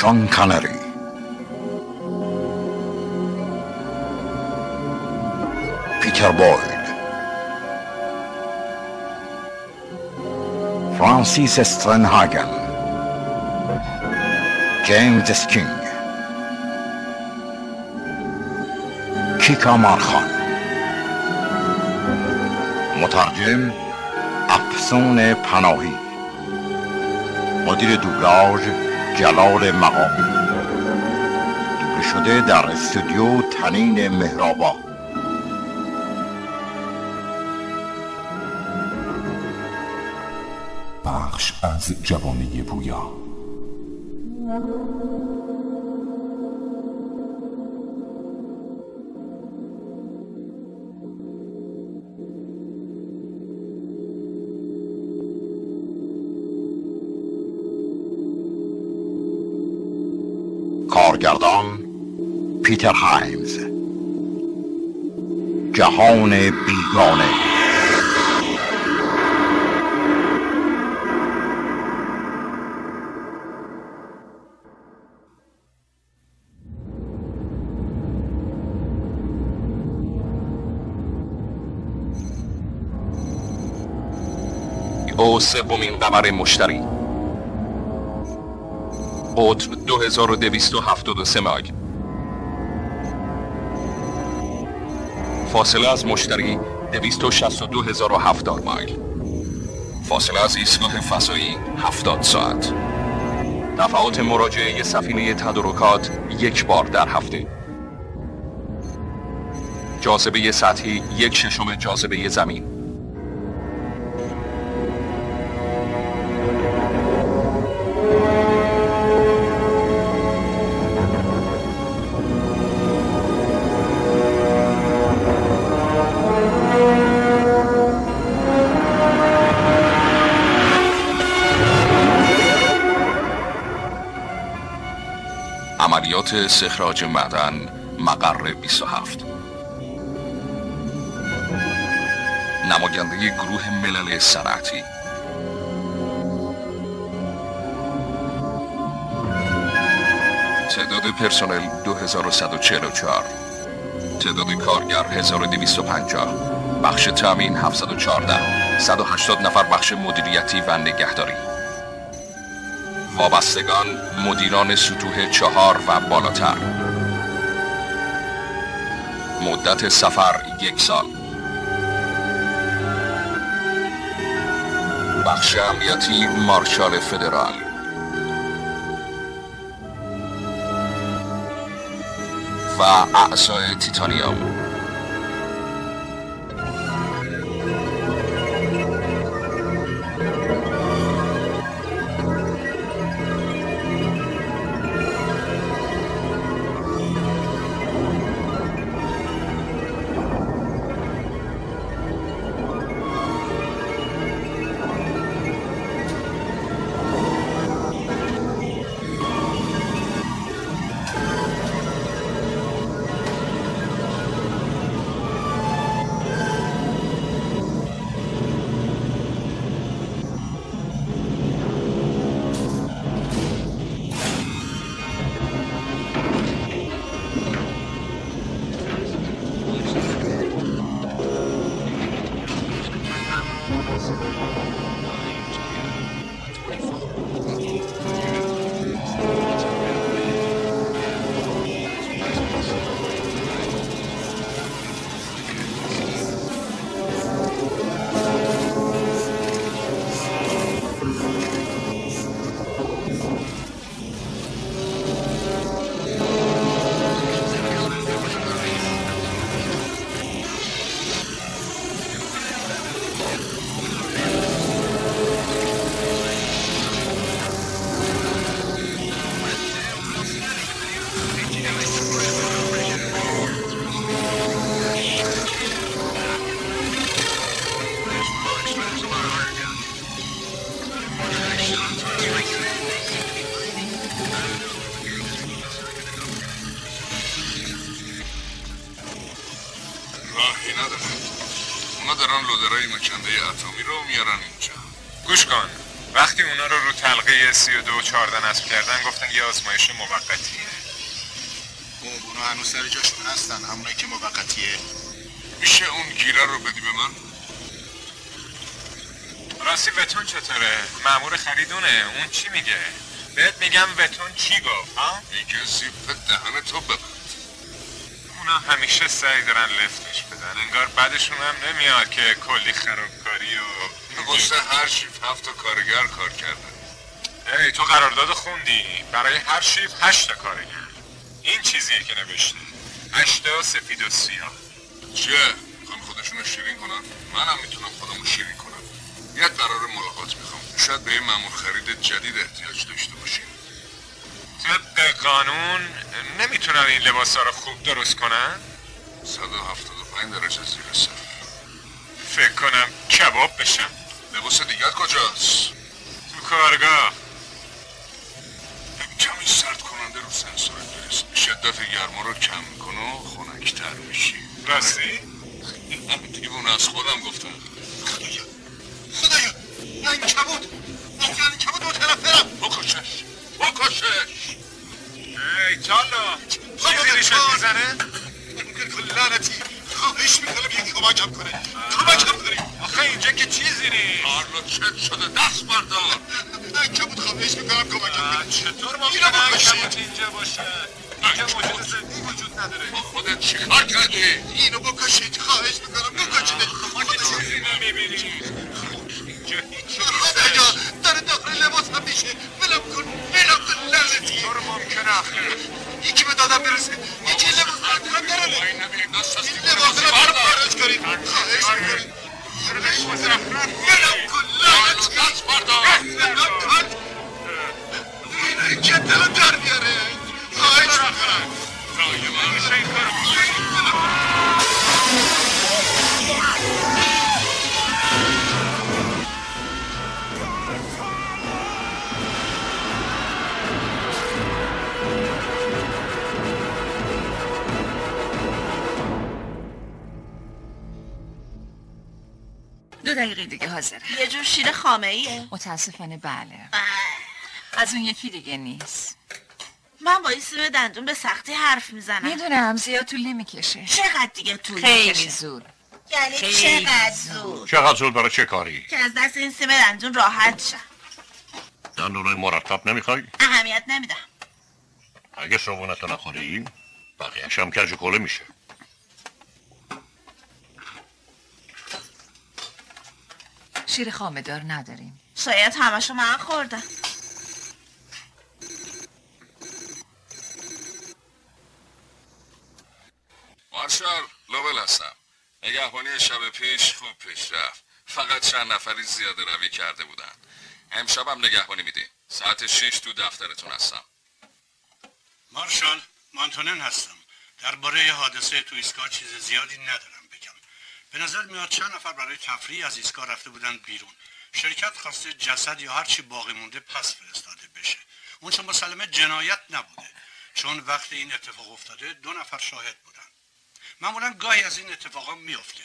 双卡那里 پیتر بویل فرانسیس استرنهاگن جیمز سکینگ کیکا مارخان مترجم افسون پناهی مدیر دوبلاژ جلال مقامی دوبله شده در استودیو تنین مهرابا از جوانی پویا کارگردان پیتر هایمز. جهان بیگانه. او سومین قمر مشتری. قطر 2273 مایل فاصله از مشتری 262070 مایل فاصله از ایستگاه فضایی 70 ساعت. دفعات مراجعه سفینه تدارکات یک بار در هفته. جاذبه سطحی یک ششم جاذبه زمین. عملیات استخراج معدن مقر 27 نماینده گروه ملل صنعتی. تعداد پرسنل 2144 تعداد کارگر 1250 بخش تامین 714 180 نفر بخش مدیریتی و نگهداری. وابستگان مدیران سطوح چهار و بالاتر. مدت سفر یک سال. بخش امنیتی مارشال فدرال. و اعضای تیتانیوم. 32 و 14 نصب کردن گفتن یه آزمایش موقتیه. اونا هنوز سر جاشون هستن. همونایی که موقتیه. میشه اون گیره رو بدی به من؟ راستی وتون چطوره؟ مامور خریدونه. اون چی میگه؟ بهت میگم وتون چی گفت ها؟ میگه زیپ دهن تو ببند. اونا همیشه سعی دارن لفتش بدن. انگار بعدشون هم نمیاد که کلی خرابکاری و واسه هر شیف هفت کارگر کار کردن ای تو قرارداد خوندی. برای هر شیف هشت تا کارگر این چیزیه که نوشته. هشتا سفید و سیاه. چیه؟ می‌خوان خودشونو شیرین کنن؟ منم می‌تونم خودمو شیرین کنم. یه قرار ملاقات می‌خوام. شاید به یه مامور خرید جدید احتیاج داشته باشیم. طبق قانون نمی‌تونن این لباس رو خوب درست کنن؟ 175 درجه زیر صفر. فکر کنم کباب بشم. لباس دیگر کجاست؟ تو کارگاه کمی سرد کننده رو سنسورت برس شدت گرما رو کم می‌کنه و خنکتر میشی. راستی؟ دیوونه از خودم گفتم خدایا. خدایا. این کبود. واقعا این کبود برم. بکشش. بکشش. ای تالا چیزی ریشت می‌زنه؟ لعنتی. خواهش می‌کنم یک کمکم کنه کمکم کنی. آخه اینجا که چیزی نیست. کارلو چت شده. دست بردار. نه کبود خواهش می‌کنم کمکم کنی. چطور ممکنه. کبوت اینجا باشه؟ اینجا موجود زندگی وجود نداره. خودت چیکار کردی؟ اینو بکشید. خواهش می‌کنم بکشید. چیزی نمی‌بینی اینجا هیچی نیست. داره داخل لباس هم میشه ولم کن ولم کن لعنتی. چطور ممکنه آخه؟ یکی به دادم برسه. یکی لباس رو دارم نرمه این لباس رو بردار. خارج کنید. خواهش مزخرف ولم کن لعنتی. دست بردار ولم کن. اینو که دلم در بیاره. دو دقیقه دیگه حاضره. یه جور شیر خامه ایه متاسفانه بله. از اون یکی دیگه نیست. من با این سیم دندون به سختی حرف می‌زنم. می‌دونم زیاد طول نمی‌کشه. چقدر دیگه طول خیلی می‌کشه؟ زود. یعنی خیلی چقدر زود. چقدر زود برای چه کاری؟ که از دست این سیم دندون راحت شم. دندونای مرتب نمی‌خوای؟ اهمیت نمیدم. اگه صبونتو نخوری بقیهش هم کج کله میشه. شیر خامه دار نداریم. شاید همشو من خوردم. مارشال لوبل هستم. نگهبانی شب پیش خوب پیش رفت. فقط چند نفری زیاده روی کرده بودن. امشبم نگهبانی میدیم ساعت شیش تو دفترتون هستم. مارشال مانتونن هستم. درباره حادثه تو ایستگاه چیز زیادی ندارم بگم. به نظر میاد چند نفر برای تفریح از ایستگاه رفته بودن بیرون. شرکت خواسته جسد یا هرچی باقی مونده پس فرستاده بشه. اون چون مسلمه جنایت نبوده. چون وقتی این اتفاق افتاده دو نفر شاهد بودن. معمولا گاهی از این اتفاقا میفته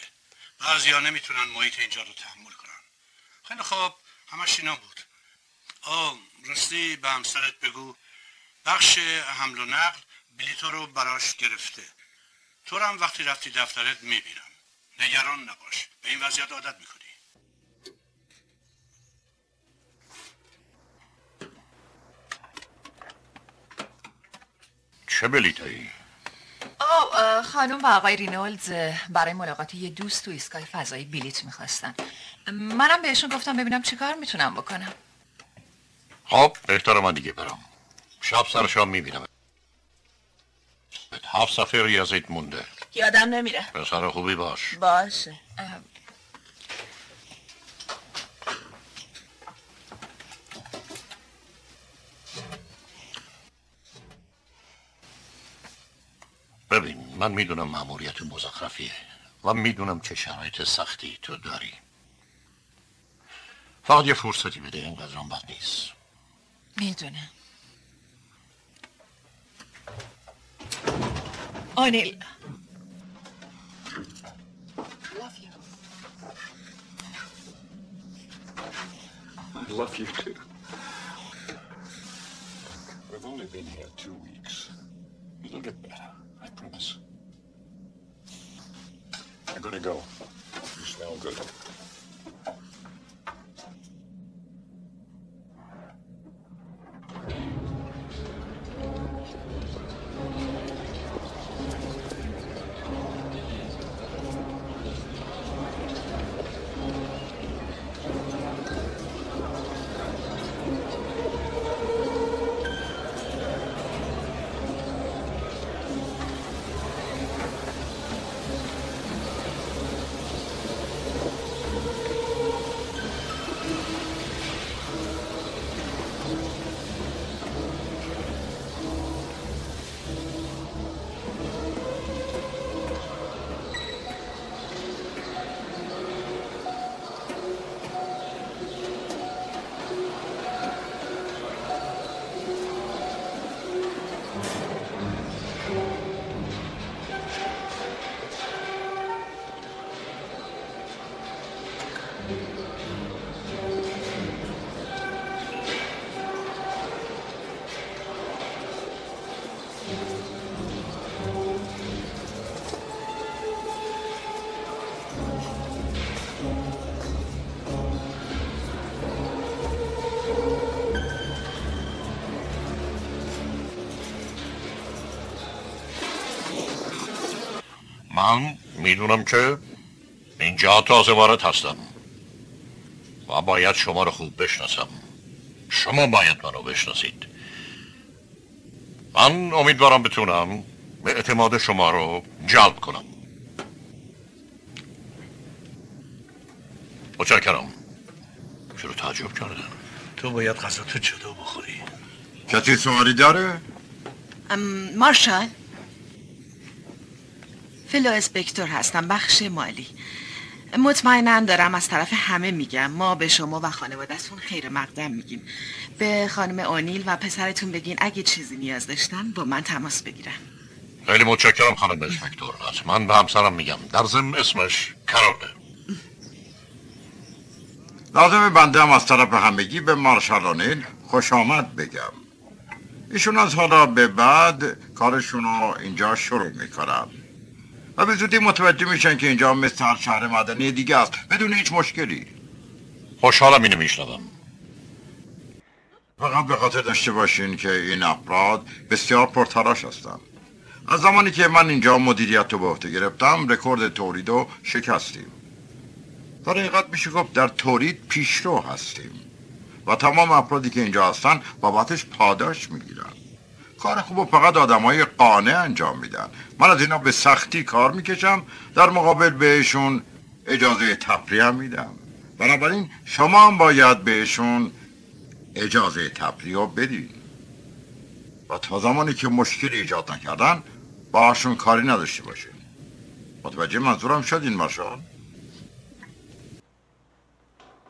بعضیا نمی‌تونن محیط اینجا رو تحمل کنن. خیلی خوب همش اینا بود. آه راستی به همسرت بگو. بخش حمل و نقل بلیطا رو براش گرفته. تو هم وقتی رفتی دفترت می‌بینم. نگران نباش. به این وضعیت عادت می‌کنی. چه بلیتایی؟ خانم و آقای رینولدز برای ملاقات یه دوست تو ایستگاه فضایی بلیت می‌خواستن. منم بهشون گفتم ببینم چه کار می‌تونم بکنم. خب بهتر من دیگه برم. شب سر شام می‌بینم. هفت صفحه ریاضیت مونده. یادم نمیره. پسر خوبی باش. باشه. من می‌دونم معمولیت مزخرفیه و می‌دونم چه شرایط سختی تو داری فقط یه فرصتی بده اینقدر هم بد نیست می‌دونم آنیل I love you too. We've only been here two weeks. It'll get better. Gonna go. You smell good. می‌دونم که اینجا تازه وارد هستم و باید شما رو خوب بشناسم. شما باید منو بشناسید. من امیدوارم بتونم به اعتماد شما رو جلب کنم. متشکرم. چرا تعجب کردن؟ تو باید غذا تو جدا بخوری. کسی سوالی داره؟ ام، مارشال. فلو اسپکتور هستم بخش مالی. مطمئنا دارم از طرف همه میگم. ما به شما و خانوادتون خیر مقدم میگیم. به خانم اونیل و پسرتون بگین اگه چیزی نیاز داشتن با من تماس بگیرن. خیلی متشکرم خانم اسپکتور. من به همسرم میگم. در ضمن اسمش کراله لازمه بنده هم از طرف همگی به مارشال اونیل خوش آمد بگم. ایشون از حالا به بعد کارشون رو اینجا شروع می‌کنن و به زودی متوجه میشن که اینجا مثل هر شهر مدنی دیگه است. بدون هیچ مشکلی. خوشحالم اینو میشنوم. فقط به خاطر داشته باشین که این افراد بسیار پرتراش هستن. از زمانی که من اینجا مدیریت رو به عهده گرفتم رکورد تولید رو شکستیم. در حقیقت میشه گفت در تولید پیشرو هستیم. و تمام افرادی که اینجا هستن بابتش پاداش می‌گیرن. کار خوب و فقط آدم های قانع انجام میدن. من از اینا به سختی کار می‌کشم در مقابل بهشون اجازه تفریح میدم. بنابراین شما هم باید بهشون اجازه تفریح رو بدین. و تا زمانی که مشکلی ایجاد نکردن باشون کاری نداشته باشین. متوجه منظورم شدین مارشال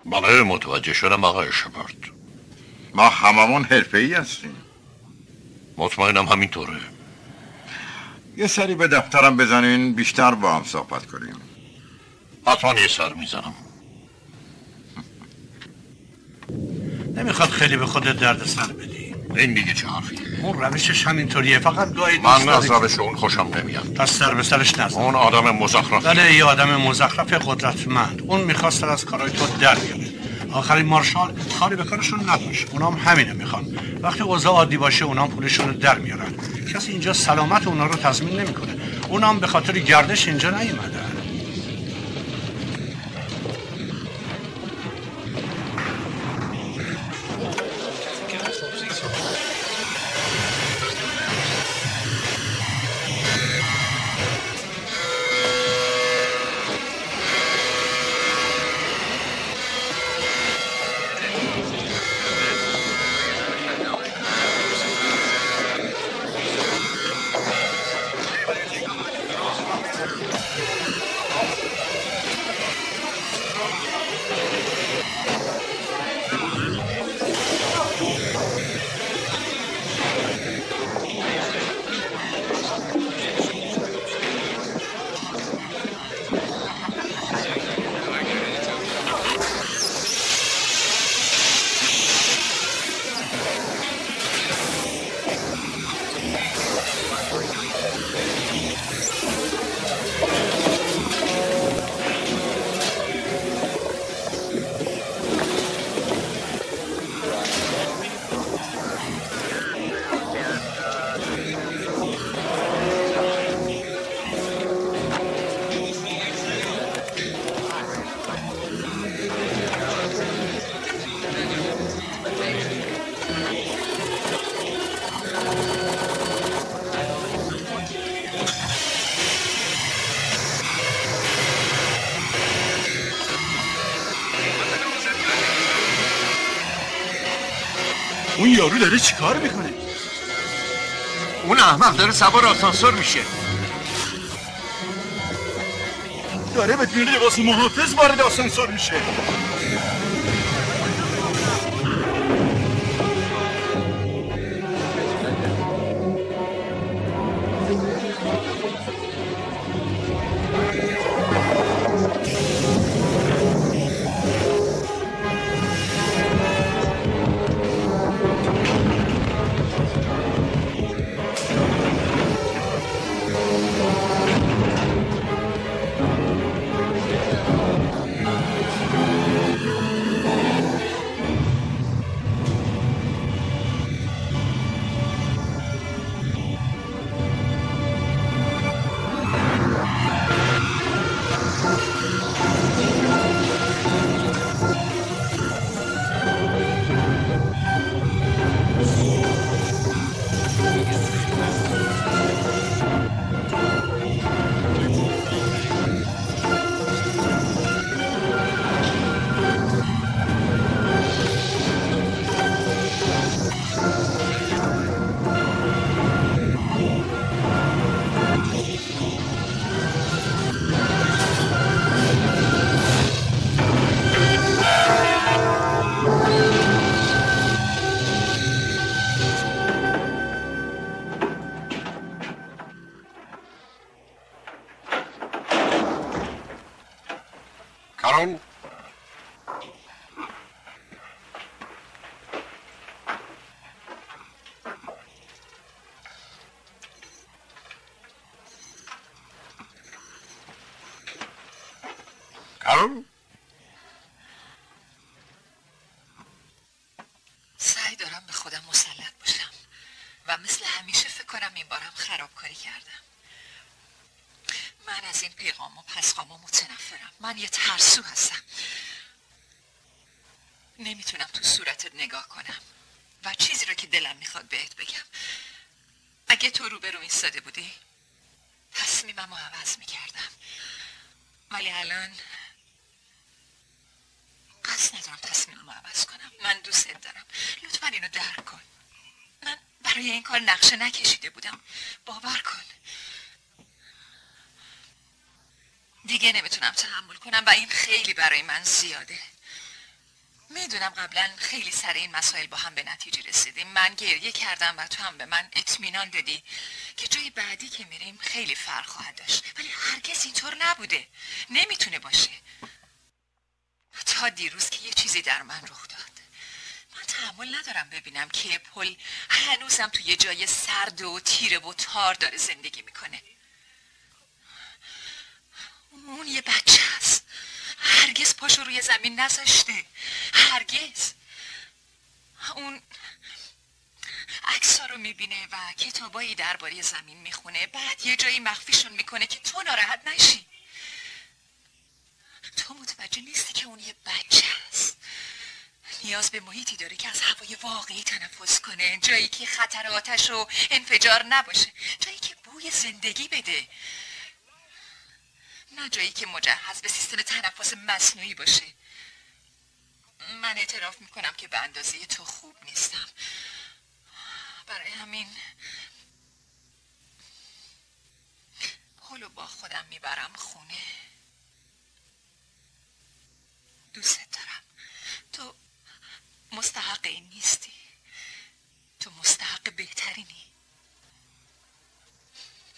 بله متوجه شدم آقای شپارد ما هممون حرفه ای هستیم. مطمئنم همینطوره. یه سری به دفترم بزنین بیشتر با هم صحبت کنیم. حتما یه سر می‌زنم. نمی‌خواد خیلی به خودت درد سر بدی. این دیگه چه حرفیه اون روشش همینطوریه فقط گاهی من از روش اون خوشم نمیاد. پس سر به سرش نزن. اون آدم مزخرف بله یه آدم مزخرف قدرتمند. اون می‌خواست از کارهای تو در بیاره. آخرین مارشال کاری به کارشون نداشت اونام همینه می‌خوان. وقتی اوضاع عادی باشه اونام پولشون رو در میارن. کسی اینجا سلامت اونا رو تضمین نمی‌کنه. اونام به خاطر گردش اینجا نیومدن چیکار می‌کنه؟ اون احمق داره سوار آسانسور میشه. داره بدون لباس محافظ وارد آسانسور میشه. کردم. من از این پیغام و پسخام و متنفرم. من یه ترسو هستم. نمی‌تونم تو صورتت نگاه کنم. و چیزی رو که دلم می‌خواد بهت بگم. اگه تو روبرو ایستاده بودی تصمیمم رو عوض می‌کردم. ولی الان قصد ندارم تصمیمم رو عوض کنم. من دوست دارم. لطفا اینو درک کن. برای این کار نقشه نکشیده بودم. باور کن. دیگه نمی‌تونم تحمل کنم و این خیلی برای من زیاده. می‌دونم قبلا خیلی سر این مسائل با هم به نتیجه رسیدیم. من گریه کردم و تو هم به من اطمینان دادی که جای بعدی که میریم خیلی فرق خواهد داشت. ولی هرگز اینطور نبوده. نمی‌تونه باشه. تا دیروز که یه چیزی در من رخ داد. من تحمل ندارم ببینم که پل هنوزم تو یه جای سرد و تیره و تار داره زندگی می‌کنه. اون یه بچه است. هرگز پاشو روی زمین نذاشته. هرگز. اون عکسا رو می‌بینه و کتابایی درباره زمین می‌خونه. بعد یه جایی مخفیشون می‌کنه که تو ناراحت نشی. تو متوجه نیستی که اون یه بچه است. نیاز به محیطی داره که از هوای واقعی تنفس کنه. جایی که خطر آتش و انفجار نباشه. جایی که بوی زندگی بده. نه جایی که مجهز به سیستم تنفس مصنوعی باشه. من اعتراف می‌کنم که به اندازه تو خوب نیستم. برای همین پلو با خودم می‌برم خونه. دوست دارم. تو مستحق این نیستی. تو مستحق بهترینی.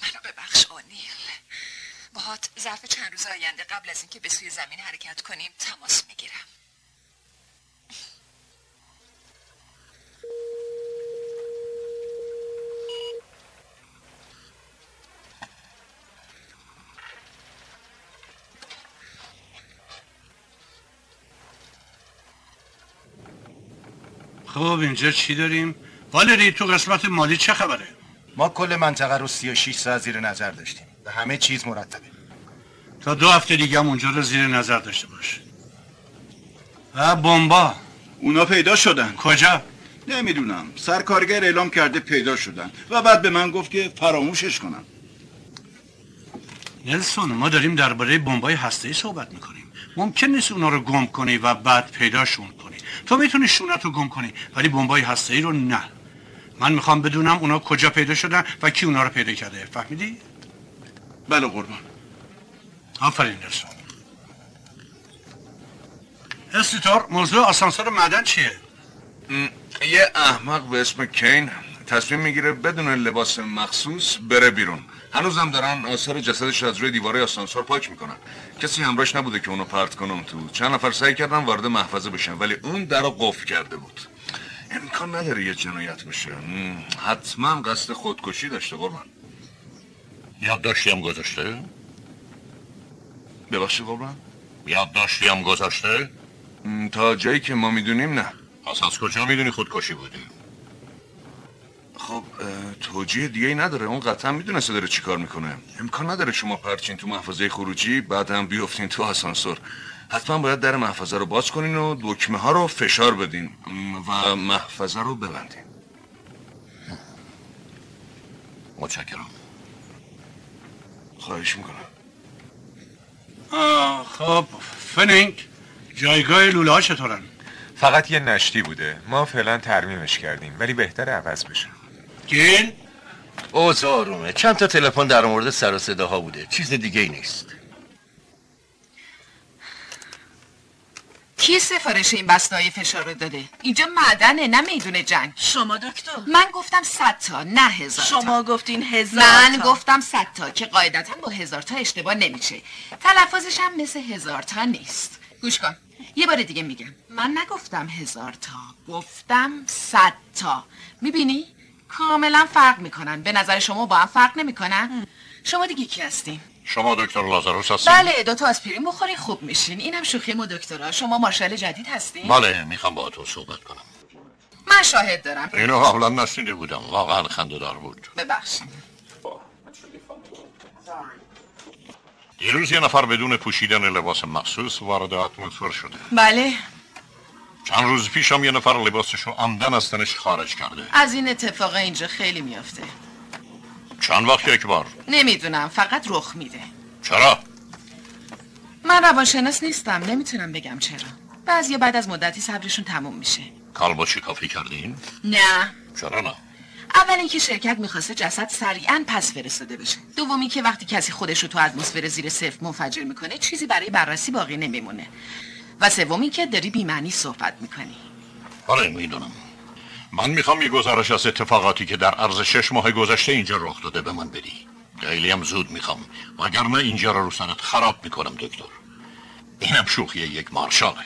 منو ببخش آنیل. باهات ظرف چند روز آینده قبل از اینکه به سوی زمین حرکت کنیم تماس می‌گیرم. خب اینجا چی داریم؟ والری تو قسمت مالی چه خبره؟ ما کل منطقه رو 36 ساعت زیر نظر داشتیم. و همه چیز مرتبه. تا دو هفته دیگه هم اونجا رو زیر نظر داشته باش. و بمبا. اونا پیدا شدن. کجا؟ نمی‌دونم. سرکارگر اعلام کرده پیدا شدن. و بعد به من گفت که فراموشش کنم. نلسون ما داریم درباره بمبای هسته‌ای صحبت می‌کنیم. ممکن نیست اونا رو گم کنی و بعد پیداشون کنی تو می‌تونی شونت رو گم کنی ولی بمبای هسته‌ای رو نه. من می‌خوام بدونم اونا کجا پیدا شدن و کی اونا رو پیدا کرده. فهمیدی؟ بله قربان. آفرین نلسون استیتور موضوع آسانسور معدن چیه؟ یه احمق به اسم کین تصمیم می‌گیره بدون لباس مخصوص بره بیرون. هنوزم دارن آثار جسدش از روی دیواره آسانسور پاک می‌کنن. کسی همراهش نبوده که اونو پرت کنه اون تو چند نفر سعی کردن وارد محفظه بشن ولی اون در قفل کرده بود. امکان نداره یه جنایت بشه. حتما قصد خودکشی داشته قربان. یادداشتی هم گذاشته؟ ببخشید قربان. یادداشتی هم گذاشته؟ تا جایی که ما می‌دونیم نه. پس از کجا می‌دونی خودکشی بودی؟ خب توجیه دیگه ای نداره. اون قطعا می‌دونسته داره چیکار می‌کنه. امکان نداره شما پرچین تو محفظه خروجی بعد هم بیفتین تو آسانسور. حتما باید در محفظه رو باز کنین و دکمه ها رو فشار بدین و محفظه رو ببندین. متشکرم. خواهش می‌کنم. آه خب فنینگ. جایگاه لوله ها چطورن؟ فقط یه نشتی بوده. ما فعلا ترمیمش کردیم ولی بهتر عوض بشه. گین؟ اوضاع آرومه. چند تا تلفن در مورد سر و صداها بوده. چیز دیگه ای نیست. کی سفارش این بستای فشار رو داده؟ اینجا معدنه نه میدون جنگ. شما دکتر. من گفتم صد تا نه هزار تا. شما گفتین هزار من تا. گفتم صد تا که قاعدتا با هزار تا اشتباه نمیشه. تلفظش هم مثل هزار تا نیست. گوش کن. یه بار دیگه میگم. من نگفتم هزار تا گفتم صد تا. می‌بینی؟ کاملا فرق می‌کنن. به نظر شما با هم فرق نمی‌کنن؟ شما دیگه کی هستین؟ شما دکتر لازاروس هستین. بله دو تا آسپرین بخورین خوب میشین. اینم شوخی ما دکترا. شما مارشال جدید هستین؟ بله می‌خوام با تو صحبت کنم. من شاهد دارم. اینو قبلا نشنیده بودم. واقعا خنده دار بود. ببخشید. دیروز یه نفر بدون پوشیدن لباس مخصوص وارد اتمسفر شده. بله. چند روز پیش هم یه نفر لباسشو عمدن از تنش خارج کرده. از این اتفاق اینجا خیلی میافته. چند وقت یک بار؟ نمی‌دونم فقط رخ میده. چرا؟ من روانشناس نیستم نمی‌تونم بگم چرا. بعضی بعد از مدتی صبرشون تموم میشه. کالباچی کافی کردین؟ نه. چرا نه؟ اول اینکه شرکت می‌خواسته جسد سریعا پس فرستاده بشه. دومی که وقتی کسی خودش رو تو اتمسفر زیر صفر منفجر می‌کنه چیزی برای بررسی باقی نمیمونه. و سومی که داری بیمعنی صحبت می‌کنی. آره می‌دونم. من می‌خوام یه گزارش از اتفاقاتی که در عرض شش ماه گذشته اینجا رخ داده به من بدی. خیلی هم زود می‌خوام. وگرنه اینجا رو رو سرت خراب می‌کنم دکتر. اینم شوخی یک مارشاله.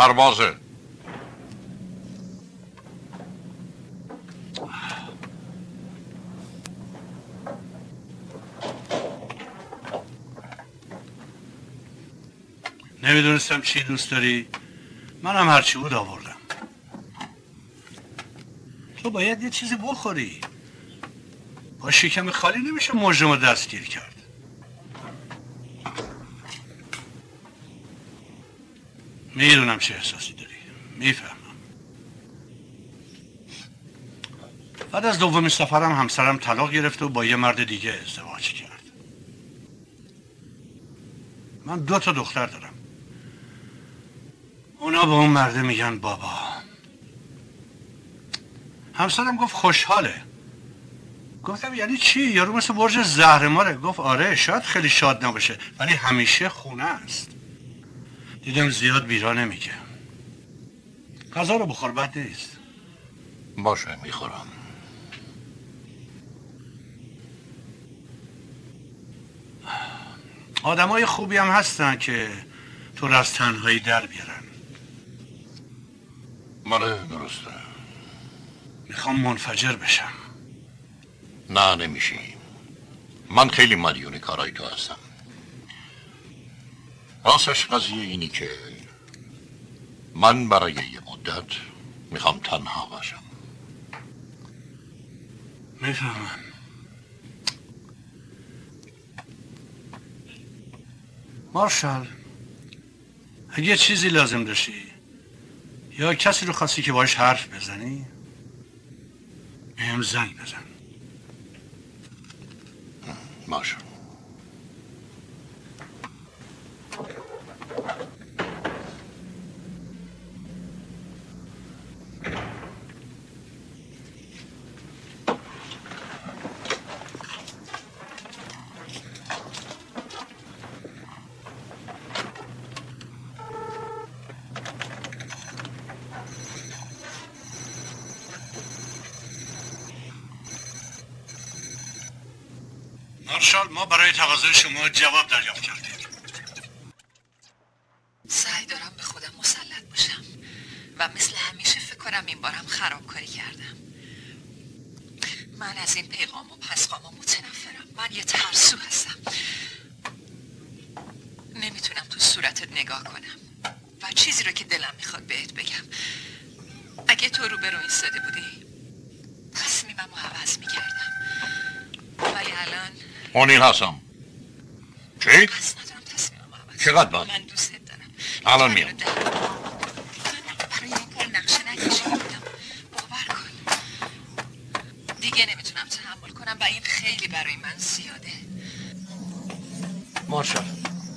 پروازه. نمی‌دونستم چی دوست داری. منم هرچی بود آوردم. تو باید یه چیزی بخوری. با شکم خالی نمیشه مجرم دستگیر کرد. می‌دونم چه احساسی داری. می‌فهمم. بعد از دومین سفرم همسرم طلاق گرفت و با یه مرد دیگه ازدواج کرد. من دو تا دختر دارم. اونا به اون مرده میگن بابا. همسرم گفت خوشحاله. گفتم یعنی چی؟ یارو مثل برج زهرماره. گفت آره شاید خیلی شاد نباشه ولی همیشه خونه است. دیدم زیاد بیرا نمیگه. غذا رو بخور بد نیست. باشه می‌خورم. آدمای خوبی هم هستن که تو رو از تنهایی در بیارن. بله درسته. می‌خوام منفجر بشم. نه نمیشی من خیلی مدیون کارای تو هستم. راستش قضیه اینی که من برای یه مدت می‌خوام تنها باشم. می‌فهمم. مارشال اگه چیزی لازم داشتی یا کسی رو خواستی که باش حرف بزنی بهم زنگ بزن. مارشال ما تقاضای شما جواب دریافت کردیم سعی دارم به خودم مسلط باشم و مثل همیشه فکر کنم این بارم خرابکاری کردم. من از این پیغام و پسخاما متنفرم. من یه ترسو هستم. نمی‌تونم تو صورتت نگاه کنم و چیزی رو که دلم می‌خواد بهت بگم. اگه تو رو به رو ایستاده بودی تصمیمم رو عوض می‌کردم. ولی الان اونیل هستم چی؟ قصد ندارم تصمیمم رو عوض چقدر بعد؟ من دوست دارم الان میام. برای این کار نقشه نکشیده بودم باور کن دیگه نمی‌تونم تحمل کنم و این خیلی برای من زیاده. مارشال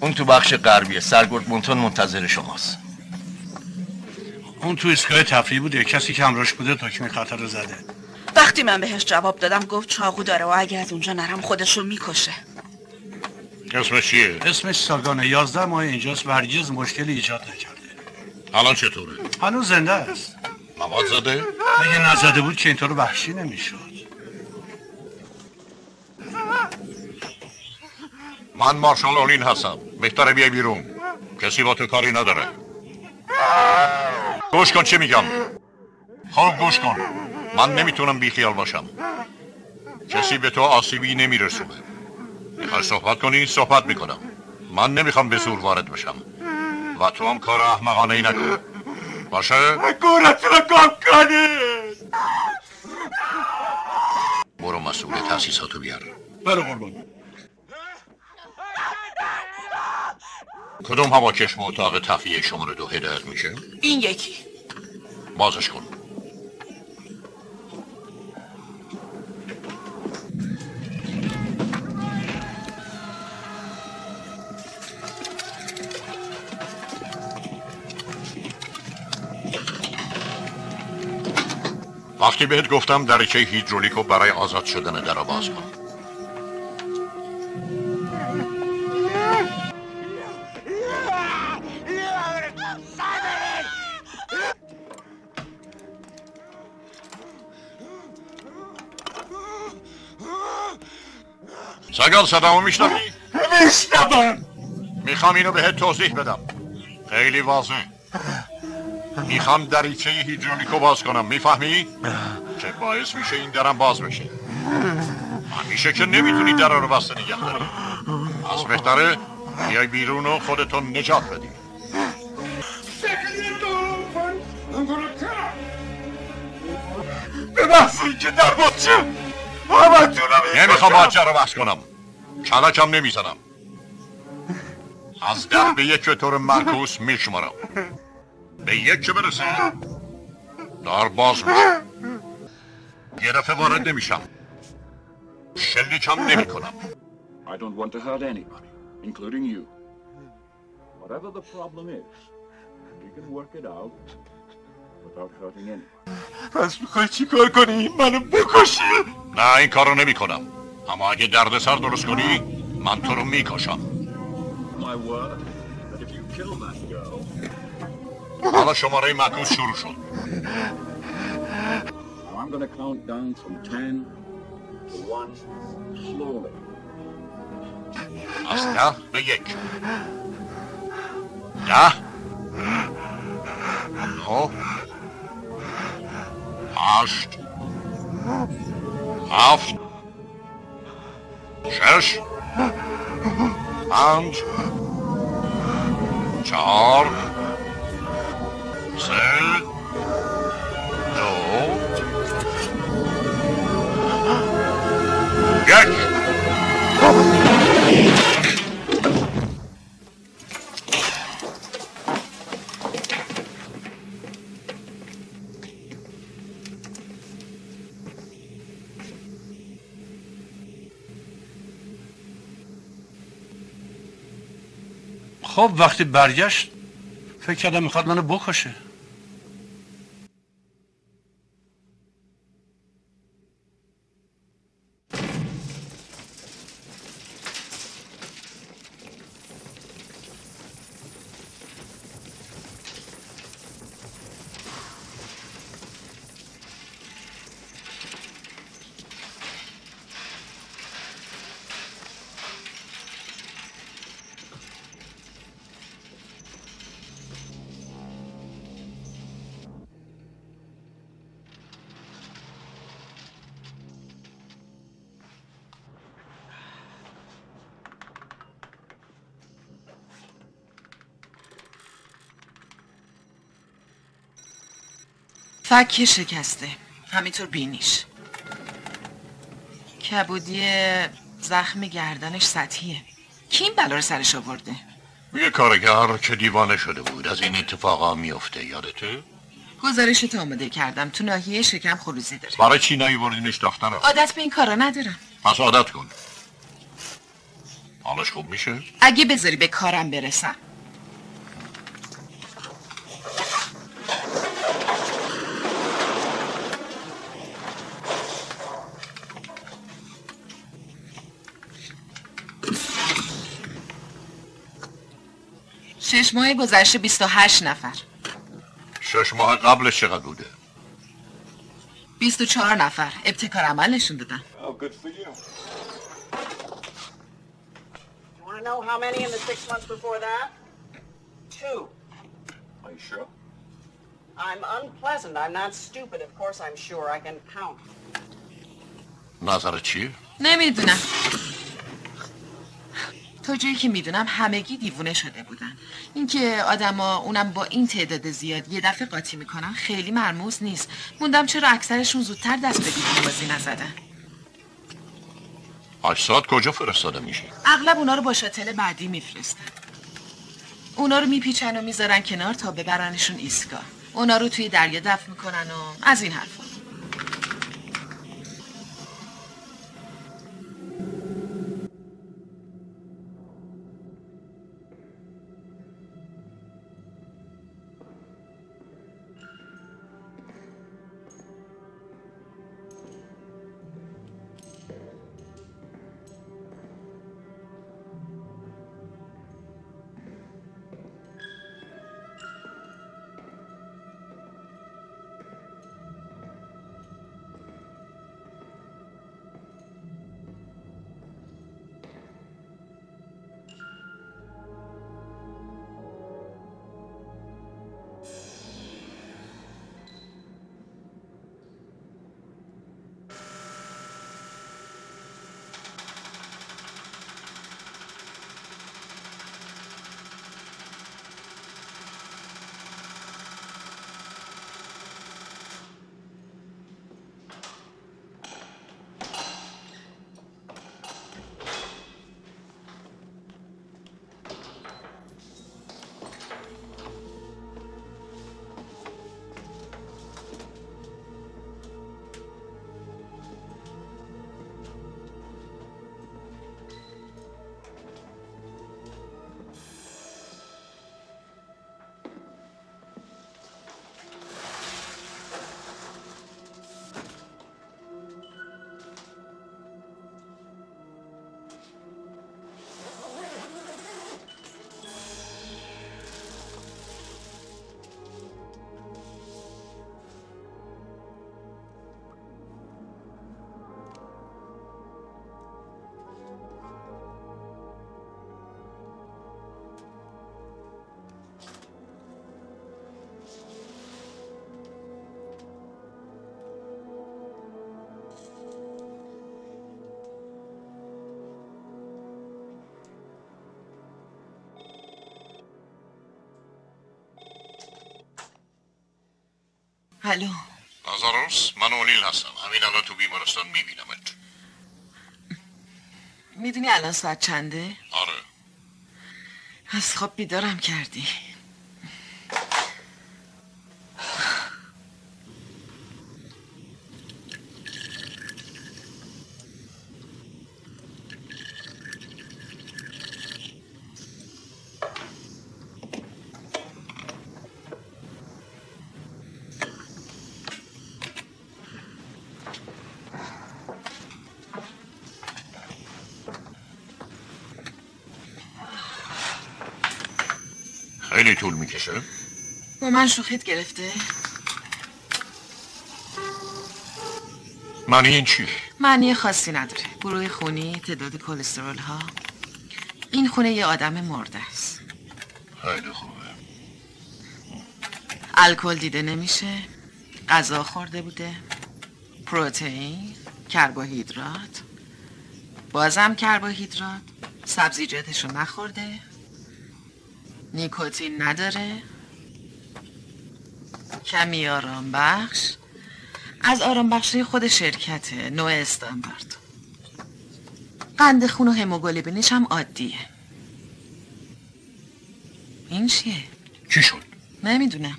اون تو بخش غربیه. سرگرد مونتون منتظر شماست. اون تو ایستگاه تفریحی بود یه کسی که همراش بوده دکمه خطر رو زده. وقتی من بهش جواب دادم گفت چاقو داره و اگه از اونجا نرم خودشو می‌کشه. اسمش چیه؟ اسمش ساگانه. یازده ماه اینجاست. و هرگز مشکلی ایجاد نکرده. الان چطوره؟ هنوز زنده است. مواد زده؟ اگه نزده بود که اینطور وحشی نمی‌شد. من مارشال اولین هستم. بهتره بیای بیرون. کسی با تو کاری نداره. گوش کن چی میگم. خب گوش کن. من نمی‌تونم بیخیال باشم. کسی به تو آسیبی نمیرسونه. می‌خوای صحبت کنی صحبت می‌کنم. من نمی‌خوام به زور وارد بشم. و تو هم کار احمقانه ای نکن. باشه؟ گورتون رو گم کنید برو مسئول تاسیساتو بیار. بله قربان. کدوم هواکش به اتاق تخلیه شماره دو هدایت میشه؟ این یکی. بازش کن. وقتی بهت گفتم دریچه هیدرولیکو برای آزاد شدن در رو باز کن. سگال صدامو میشنوی؟ میشنوم. می‌خوام اینو بهت توضیح بدم. خیلی واضح می‌خوام دریچه هیدرولیکو باز کنم می‌فهمی؟ چه باعث میشه این درم باز بشه. همیشه که نمی‌تونی در رو بسته نگه داری. از بهتره بیای بیرون و خودتو نجات بدی. به بحثی که در بچه نمی‌خوام بچه رو بحث کنم. کلکم نمی‌زنم. از در به یک طور مرکوس میشمارم. به یک چه برسه دار باز میشه یه دفعه وارد نمیشم شلیکم نمی کنم I don't want to hurt anybody, including you. Whatever the problem is, we can work it out without hurting anyone. پس می‌خوای چی کار کنی؟ منو بکشی؟ نه این کارو نمی کنم. اما اگه درد سر درست کنی، من تو رو می‌کشم. My word, that if you kill that حالا شماره معکوس شروع شد. Now I'm gonna count down from ten to one slowly. از ده به یک. ده. نه هشت. هفت. شش. پنج. چهار. دو یک خب وقتی برگشت فکر کردم می‌خواد منو بکشه. فک شکسته. همینطور بینیش. کبودی زخم گردنش سطحیه. کی این بلا رو سرش آورده؟ یه کارگر که دیوانه شده بود. از این اتفاقا میفته. یادته؟ گزارشت آماده کردم. تو ناحیه شکم خروزی داره. برای چی نیوردینش دفتر؟ عادت به این کارا ندارم. پس عادت کن. حالش خوب میشه؟ اگه بذاری به کارم برسم. شش ماه گذشته 28 نفر. شش ماه قبل چقدر بوده؟ 24 نفر. ابتکار عمل نشون دادن. نظر چیه؟ نمی‌دونم. تا جایی که می‌دونم همگی دیوونه شده بودن. اینکه آدما اونم با این تعداد زیاد یه دفعه قاطی می‌کنن خیلی مرموز نیست. موندم چرا اکثرشون زودتر دست به بازی نزدن. اجساد کجا فرستاده میشه؟ اغلب اونا رو با شاتل بعدی میفرستن. اونا رو میپیچن و می‌ذارن کنار تا ببرنشون ایستگاه. اونا رو توی دریا دفن می‌کنن و از این حرفا. الو لازاروس من اونیل هستم. همین الان تو بیمارستان میبینمت. می‌دونی الان ساعت چنده؟ آره. از خواب بیدارم کردی خیلی طول می‌کشه با من شوخیت گرفته؟ معنی این چی؟ معنی خاصی نداره. گروه خونی تعداد کلسترول ها این خونه یه آدم مرده است. خیلی خوبه. الکل دیده نمیشه. غذا خورده بوده. پروتئین کربوهیدرات. بازم کربوهیدرات. سبزیجاتشو نخورده. نیکوتین نداره. کمی آرام بخش از آرام بخشی خود شرکته. نوع استاندارد. قند خون و هموگلوبینش هم عادیه. این چیه؟ چی شد؟ نمی‌دونم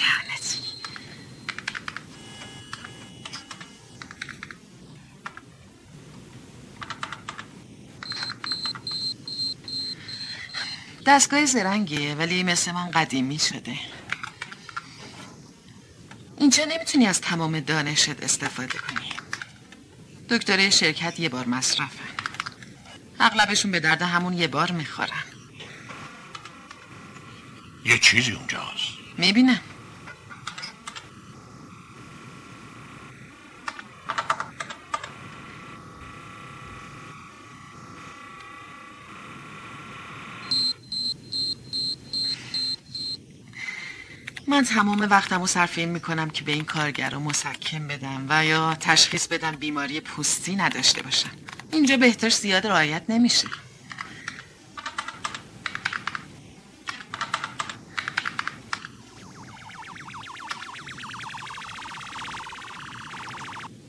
لعنتی دستگاه زرنگیه ولی مثل من قدیمی شده. اینجا نمی‌تونی از تمام دانشت استفاده کنی. دکتره شرکت یه بار مصرفن اغلبشون به درد همون یه بار می‌خورن. یه چیزی اونجاست. می‌بینم. تمام وقتم رو صرف این می‌کنم که به این کارگر رو مسکن بدم و یا تشخیص بدم بیماری پوستی نداشته باشم. اینجا بهتر زیاد رعایت نمیشه.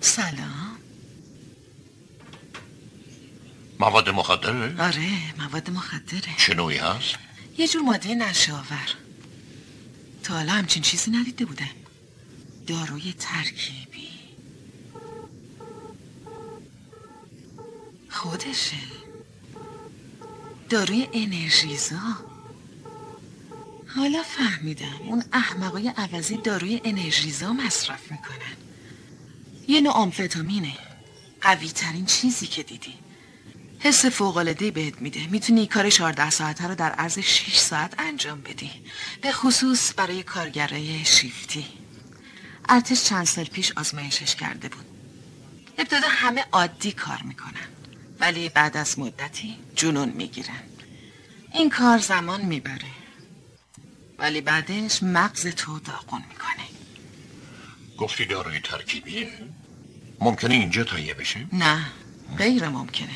سلام. مواد مخدره؟ آره مواد مخدره. چه نوعی هست؟ یه جور ماده نشاور. حالا همچین چیزی ندیده بودم داروی ترکیبی. خودشه. داروی انرژیزا. حالا فهمیدم. اون احمقای عوضی داروی انرژیزا مصرف می‌کنن. یه نوع آمفتامینه. قوی ترین چیزی که دیدی حس فوقالعاده بهت میده. می‌تونی کار 14 ساعته رو در عرض 6 ساعت انجام بدی. به خصوص برای کارگرای شیفتی. ارتش چند سال پیش آزمایشش کرده بود. ابتدا همه عادی کار می‌کنن. ولی بعد از مدتی جنون می‌گیرن. این کار زمان می‌بره. ولی بعدش مغز تو داغون می‌کنه. گفتی داروی ترکیبیه؟ ممکنه اینجا تهیه بشه؟ نه غیر ممکنه.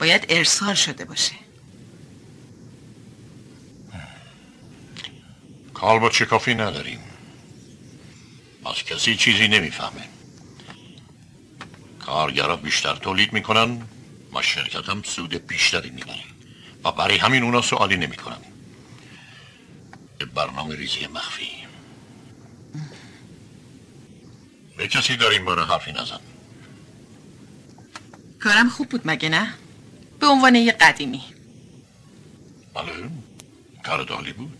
باید ارسال شده باشه. کالبوت کافی نداریم؟ از کسی چیزی نمی‌فهمه. کارگرها بیشتر تولید می‌کنن و شرکت هم سود بیشتری می‌بره. و برای همین اونا سوالی نمی‌کنن. برنامه ریزی مخفی. به کسی در این باره حرفی نزن. کارم خوب بود مگه نه؟ به عنوان یه قدیمی. بله کار دالی بود.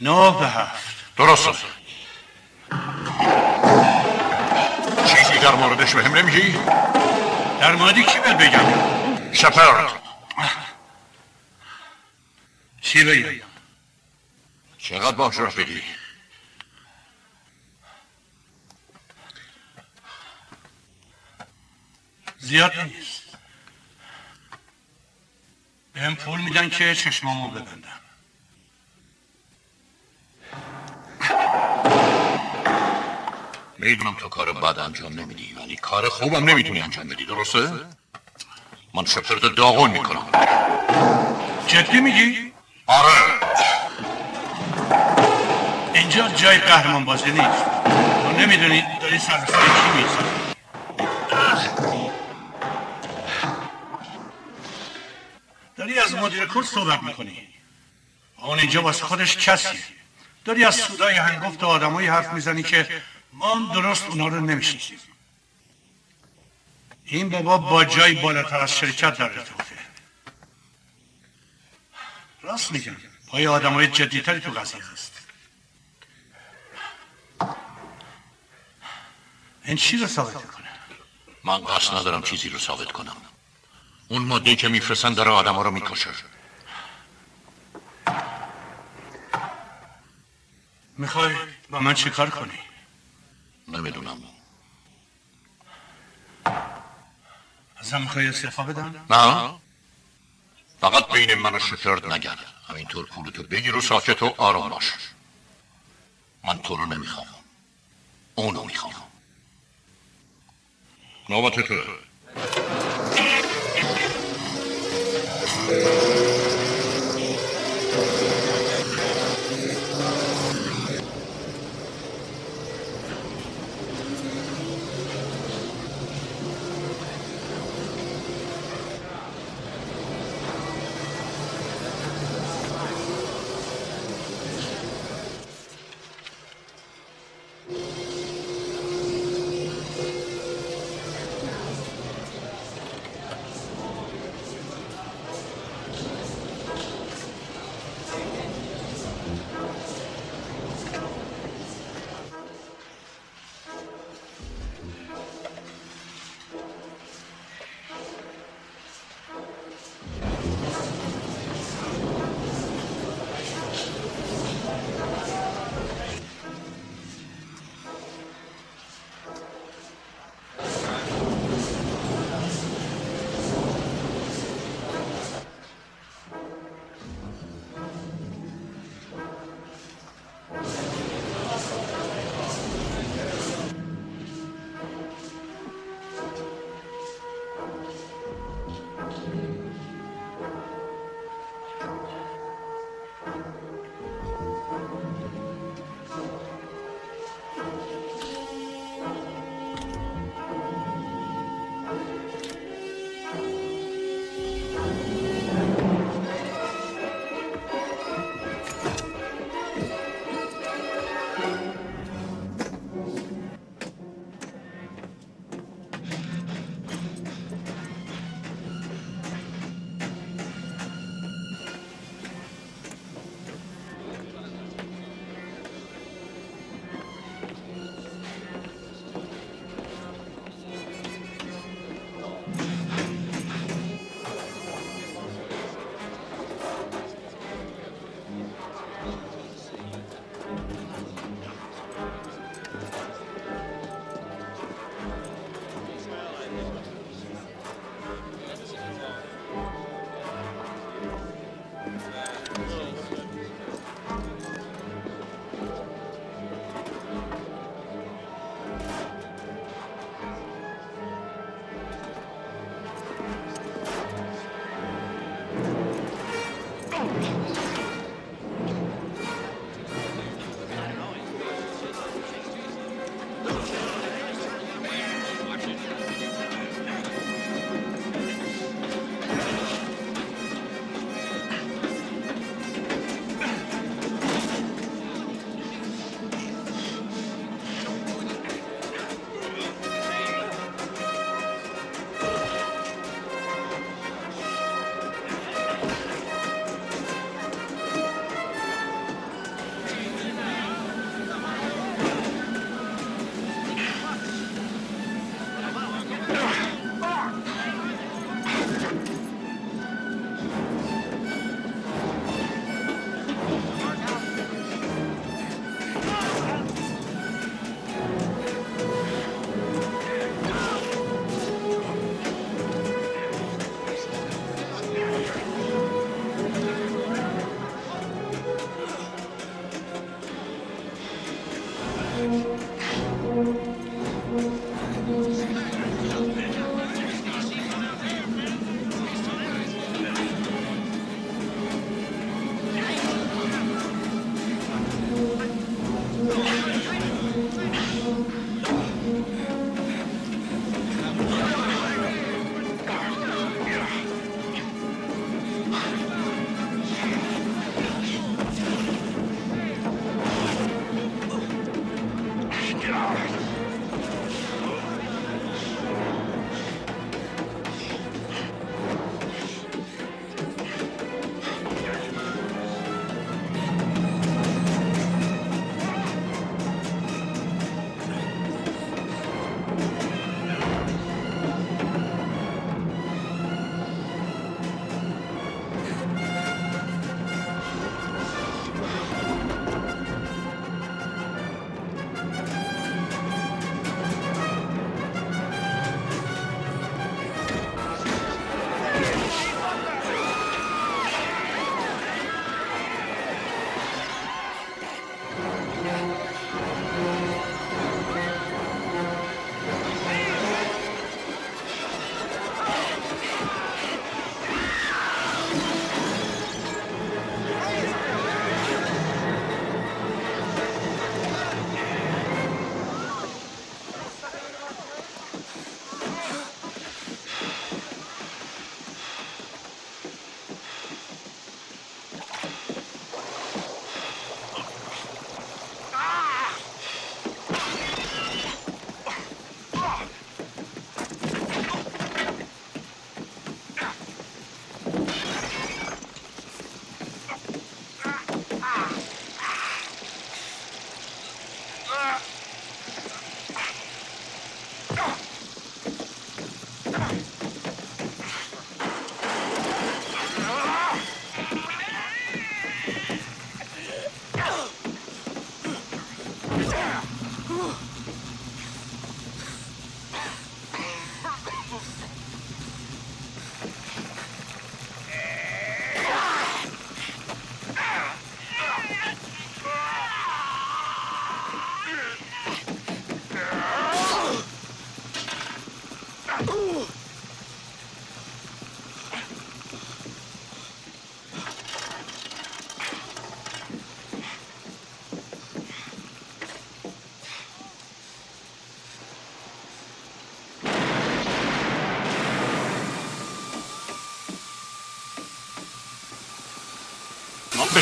نه به هفت درسته چیزی در موردش بهم نمیگی؟ در موردی کی بهت بگم؟ شپرد. چی بگم چقدر باش رفیقی؟ زیاد نیست بهم پول میدن که چشمامو ببندم می‌دونم تو کار بد انجام نمیدی ولی کار خوبم نمی‌تونی انجام بدی درسته؟ من شپرد داغون می‌کنم جدی میگی؟ آره. اینجا جای قهرمان بازی نیست. تو نمی‌دونی داری سر سر کی می‌زنی. داری از مدیر کل صحبت می‌کنی. اون اینجا واسه خودش کسیه داری از سودای هنگفت آدمایی حرف می‌زنی که ما هم درست اونا رو نمی‌شناسیم. این بابا با جای بالاتر از شرکت در راست میگم پای آدمای جدیتری تو قضیه هست. این چی رو ثابت می‌کنه؟ من قصد ندارم چیزی رو ثابت کنم. اون ماده که میفرستن داره آدم ها رو می‌کشه. می‌خوای با من چیکار کنی؟ نمی‌دونم. ازم می‌خوای استعفا بدم؟ نه. فقط بین من و شفرد نگر همینطور پول تو بگیر و ساکت آرام باش. من تو رو نمی‌خوام. اونو می‌خوام. نوبت تو.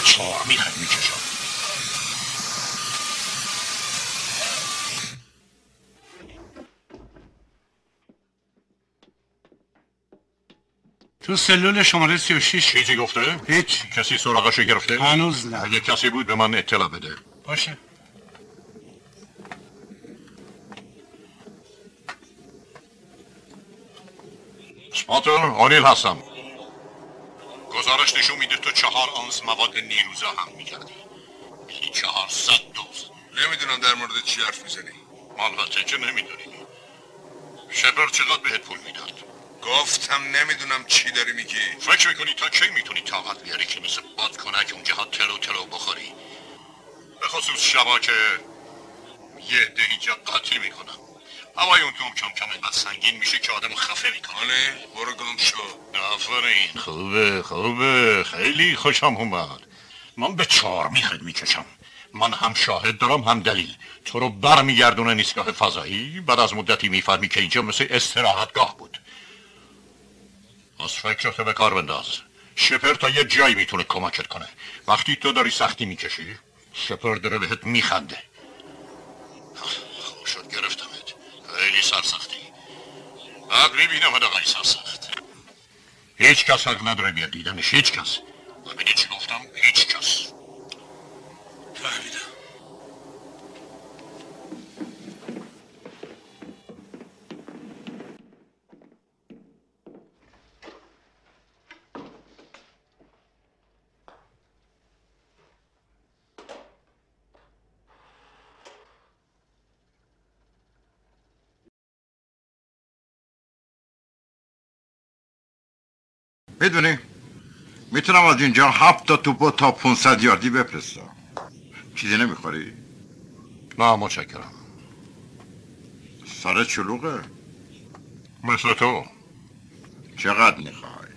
چهار می‌خواد می‌کشم. تو سلول شماره 36 چیزی گفته؟ هیچ. کسی سراغشو گرفته؟ هنوز نه. اگه کسی بود به من اطلاع بده. باشه. سپاتر آنیل هستم گزارش نشون میده تو چهار آنس مواد نیروزا هم می‌کردی. یعنی چهار صد دوز. نمی‌دونم در مورد چی حرف می‌زنی. البته که نمی‌دونی. شپر چقدر بهت پول می‌داد؟ گفتم نمی‌دونم چی داری میگی. فکر می‌کنی تا کی می‌تونی طاقت بیاری که مثل باد کنک اونجا تلو تلو بخوری؟ به خصوص شبا که یه ده اینجا قاطی می‌کنم هوای اون توم کم کم اینقدر سنگین میشه که آدم خفه می‌کنه. برو گم شو. آفرین. خوبه خوبه. خیلی خوشم اومد. من به چهار میخد می‌کشم. من هم شاهد دارم هم دلیل. تو رو برمیگردونه نیستگاه فضایی. بعد از مدتی می‌فهمی که اینجا مثل استراحتگاه بود. از فکرتو به کار بنداز. شپر تا یه جایی می‌تونه کمکت کنه. وقتی تو داری سختی می‌کشی شپر داره بهت میخنده. خوب شد گرفتمت ეს არსახტი. აქ მივინა მაგარი სასახტ. ეჩკას აქ ნადრებია დიდანი შეჩკას. აბინეჩი გოფთან ეჩკას. დავიდა. می‌دونی؟ می‌تونم از اینجا هفت تا توپو تا 500 یاردی بفرستم. چیزی نمی‌خوری؟ نه متشکرم. سر چلوغه. مثل تو. چقدر می‌خوای؟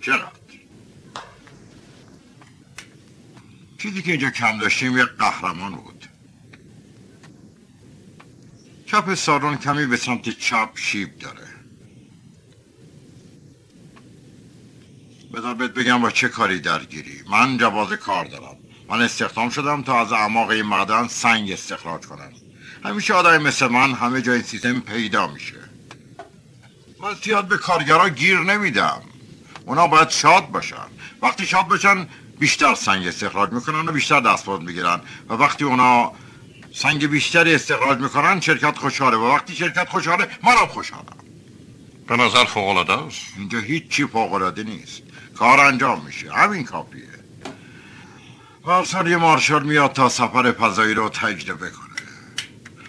چقدر؟ چیزی که اینجا کم داشتیم یک قهرمان بود. چپ سالن کمی به سمت چپ شیب داره. بذار بهت بگم با چه کاری درگیری. من جواز کار دارم. من استخدام شدم تا از اعماق این معدن سنگ استخراج کنم. همیشه آدمی مثل من همه جای سیستم پیدا میشه. من زیاد به کارگرا گیر نمیدم. اونا باید شاد باشن. وقتی شاد باشن بیشتر سنگ استخراج می‌کنن و بیشتر دستمزد می‌گیرن. و وقتی اونا سنگ بیشتری استخراج می‌کنن شرکت خوشحاله. و وقتی شرکت خوشحاله منم خوشحالم. به نظر فوقلاده است. اینجا هیچ چی فوقلاده نیست. کار انجام میشه. همین کافیه. هر سال یه مارشال میاد تا سفر فضایی رو تجربه کنه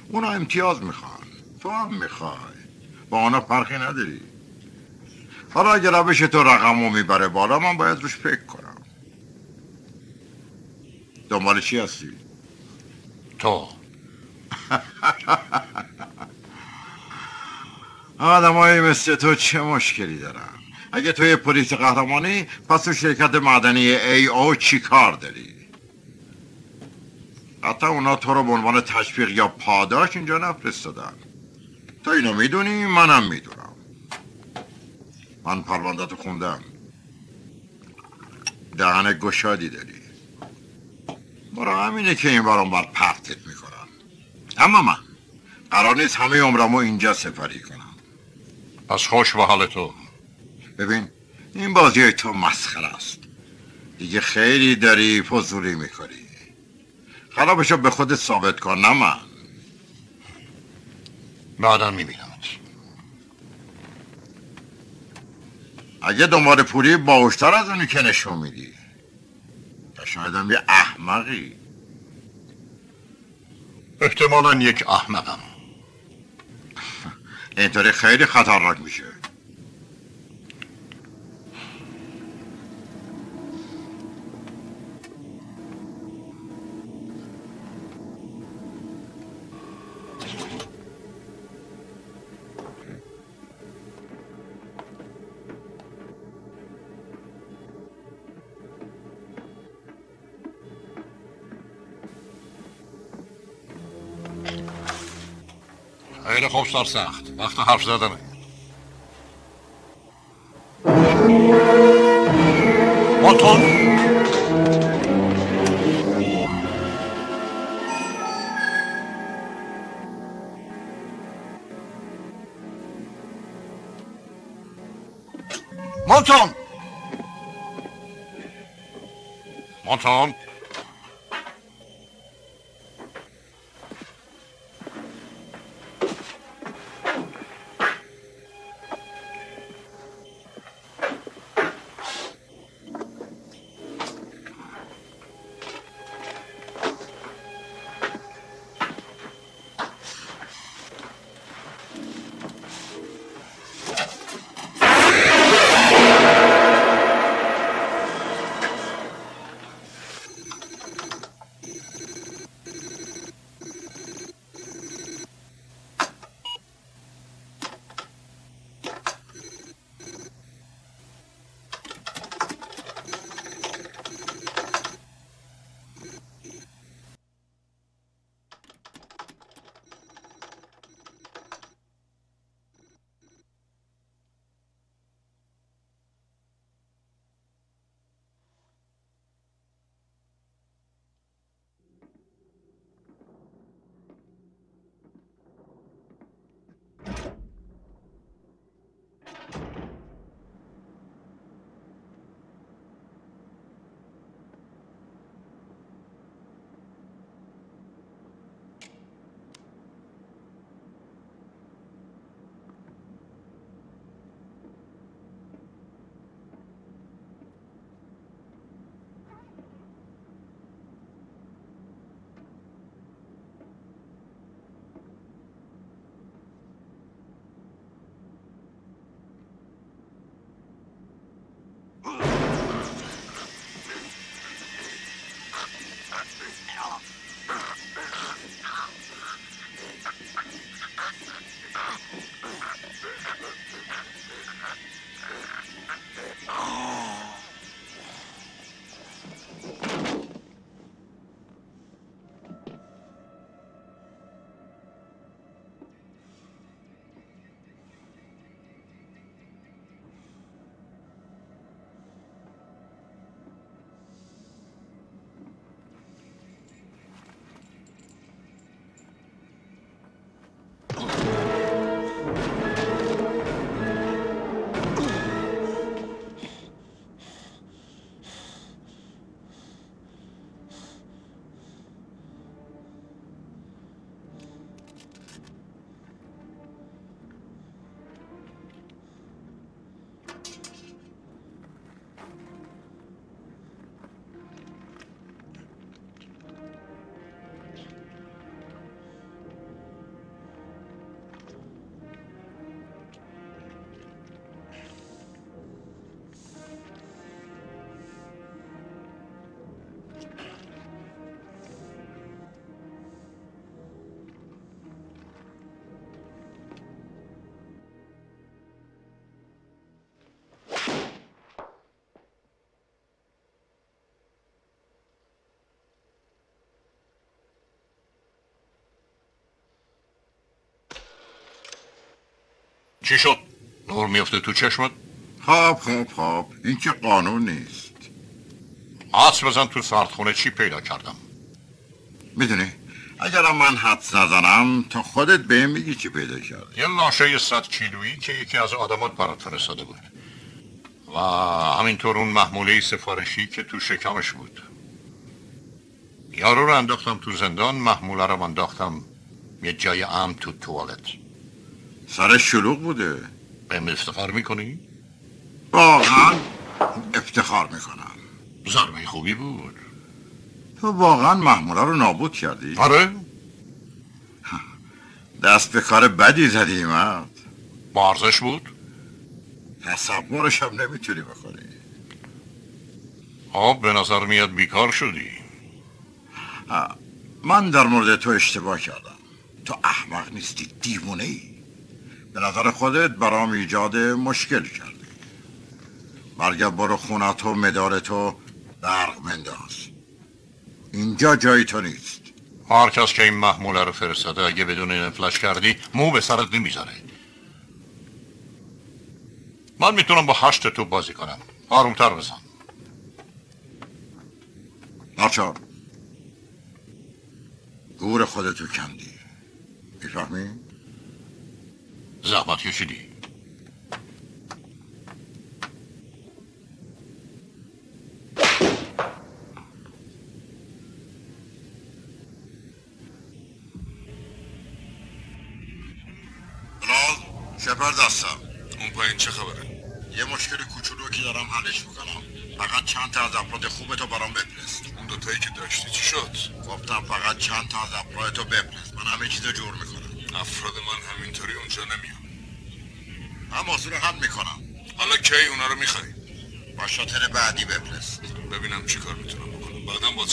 اونا امتیاز می‌خوان. تو هم می‌خوای. با اونا فرقی نداری. حالا اگه روش تو رقم می‌بره بالا من باید روش فکر کنم. دنبال چی هستی؟ تو. آدمایی مثل تو چه مشکلی دارن؟ اگه توی پلیس قهرمانی پس تو شرکت مدنی ای او چی کار داری؟ حتی اونا تو رو به عنوان تشویق یا پاداش اینجا نفرستادن. تو اینو می‌دونی منم می‌دونم. من پروندت خوندم. دهن گشادی داری. برای همینه که این بارم بر پختت می‌کنم اما من قرار نیست همه عمرمو اینجا سپری کنم. پس خوش به حال تو. ببین این بازی تو مسخره است. دیگه خیلی داری فضولی می‌کنی. خرابشو به خودت ثابت کن نه من. بعدا میبینمت. اگه دنبال پولی باوشتر از اونی که نشون میدی. شایدم یه احمقی. احتمالا یک احمقم. اینطوری خیلی خطرناک میشه. بسیار سخت. وقت حرف زدن موتون موتون موتون چی شد؟ نور میفته تو چشمت؟ خواب خواب خواب این که قانون نیست. حدس بزن تو سردخونه چی پیدا کردم؟ می‌دونی اگرم من حدس نزنم تا خودت به میگی چی پیدا کرد یه لاشه صد کیلویی که یکی از آدمات برات فرستاده بود. و همینطور اون محموله سفارشی که تو شکمش بود. یارو رو انداختم تو زندان محموله رو انداختم یه جای ام تو توالت. سر شلوغ بوده. به افتخار می‌کنی؟ واقعا افتخار می‌کنم. ضربه خوبی بود. تو واقعا محموله رو نابود کردی؟ آره. دست به کار بدی زدی مرد. بارزش بود؟ تصورش هم نمی‌تونی بکنی آب به نظر میاد بیکار شدی. من در مورد تو اشتباه کردم. تو احمق نیستی دیوونه ای به نظر خودت برام ایجاد مشکل کردی برگرد برو خونت و مدار تو برق منداز اینجا جای تو نیست. هر کس که این محموله رو فرستاده اگه بدون این فلش کردی مو به سرت نمی‌ذاره من می‌تونم با هشت تو بازی کنم. آرومتر بزن. ناچار گور خودتو کندی. می‌فهمی؟ زحمت کشیدی شپرد هستم. اون پایین چه خبره؟ یه مشکل کوچولو که دارم حلش می‌کنم. فقط چند تا از افراد خوبتو برام بفرست. اون دوتایی که داشتی چی شد؟ گفتم فقط چند تا از افرادتو بفرست. من همه چیز جور می‌کنم. افراد من همینطوری اونجا نمیان. موضوع رو حل می‌کنم. حالا کی اونا رو می‌خوای؟ با شاتر بعدی بفرست. ببینم چی کار می‌تونم بکنم. بعدم باید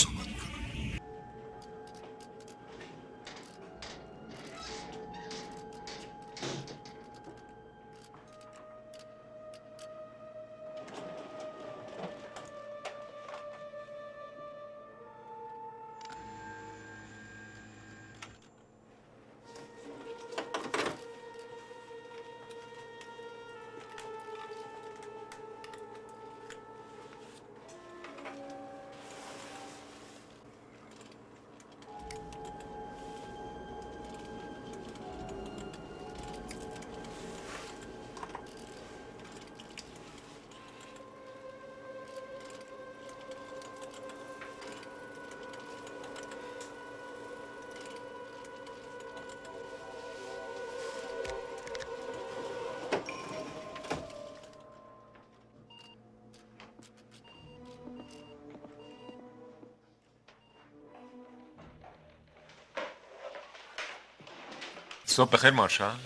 صبح بخیر مارشال.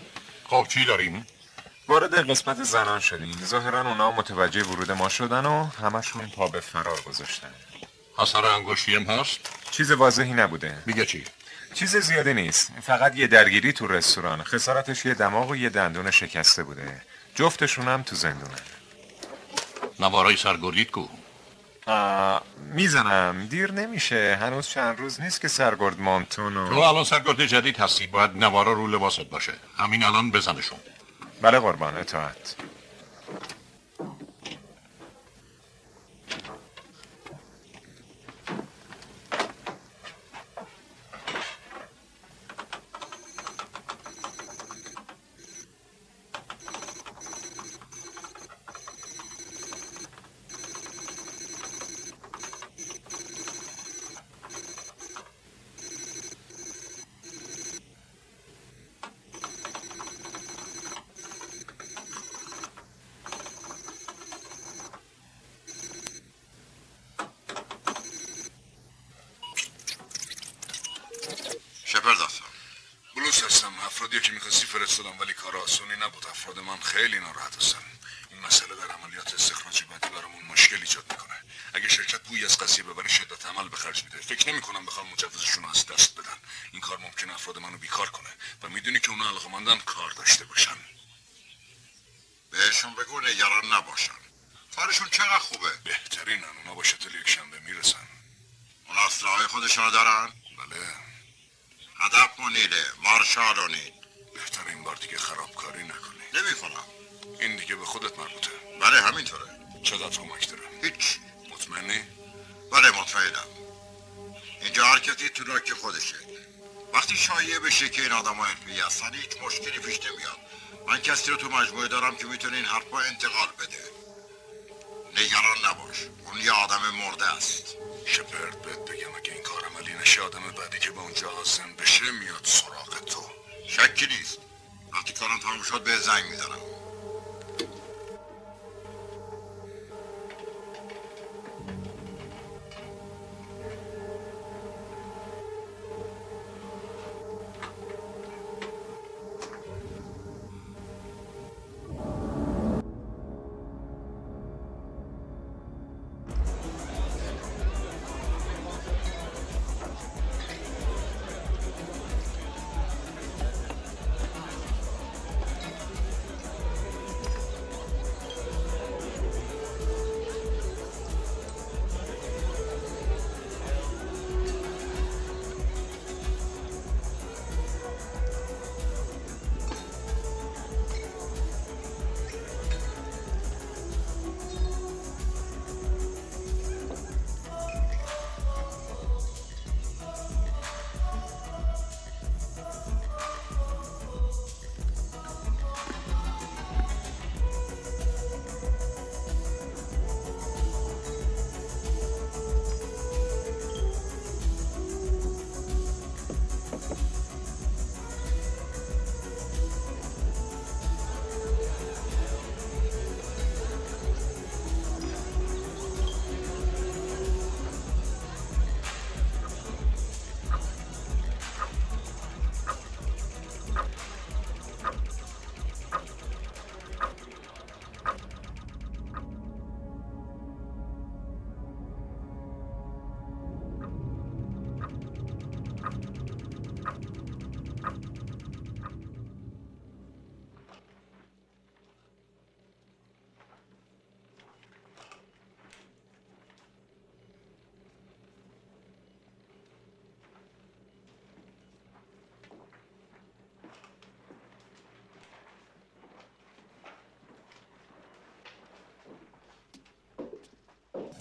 خب چی داریم؟ وارد قسمت زنان شدیم. ظاهرا اونا متوجه ورود ما شدن و همشون پا به فرار گذاشتن. اثر انگشتی هم هست؟ چیز واضحی نبوده. میگه چی؟ چیز زیادی نیست. فقط یه درگیری تو رستوران. خسارتش یه دماغ و یه دندون شکسته بوده. جفتشون هم تو زندونه. نوارای سرگردیت کو. می‌زنم. دیر نمیشه. هنوز چند روز نیست که سرگرد مانتون و... تو الان سرگرد جدید هستی. باید نوارا رو لباست باشه. همین الان بزنشون. بله قربان اطاعت شپرد هستم بلوس هستم افرادی که می‌خواستی فرستادم ولی کار آسونی نبود افراد من خیلی ناراحت هستن این مسئله در عملیات استخراج بعدی برامون مشکل ایجاد می‌کنه اگه شرکت بوی از قضیه ببره شدت عمل به خرج میده فکر نمی‌کنم بخوام مجوزشون رو از دست بدن این کار ممکن افراد منو بیکار کنه و می‌دونی که اونا علاقمندن کار داشته باشن بهشون بگو نگران نباشن کارشون چقدر خوبه بهترینن اونا با شتل یک شنبه می‌رسن اونا اسلحه خودشونو دارن؟ بله. هدف منیله مارشال و نیل بهتر این بار دیگه خرابکاری نکنی. نمی‌کنم. این دیگه به خودت مربوطه. بله همینطوره. چقدر کمک داره؟ هیچ. مطمئنی؟ بله مطمئنم. اینجا هر کسی تو راک خودشه. وقتی شایعه بشه که این آدم ها حرفی هستن هیچ مشکلی پیش نمیاد. من کسی رو تو مجموعه دارم که می‌تونه این حرفا انتقال بده. نگران نباش. اون یه آدم مرده است. شپرد بهت بگم اگه این کار عملی نشه آدم بعدی که به اونجا حاضر بشه میاد سراغ تو. شکی نیست. وقتی کارم شد به زنگ می‌زنم.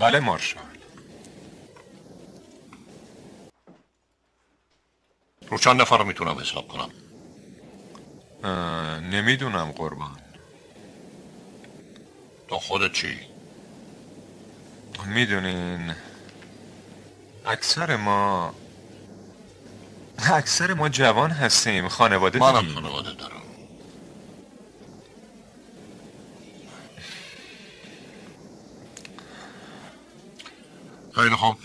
بله مارشال رو چند نفر می‌تونم حساب کنم نمی‌دونم قربان تو خودت چی؟ می‌دونین اکثر ما اکثر ما جوان هستیم خانواده منم. خانواده دارم خیلی خوب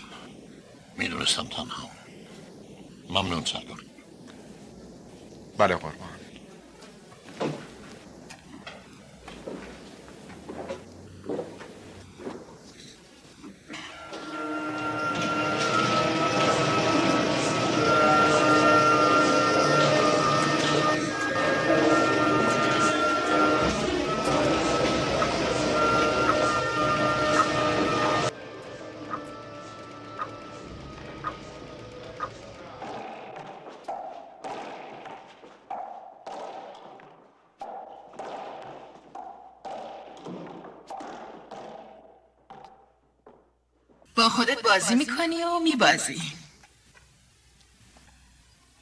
خودت بازی می‌کنی و میبازی.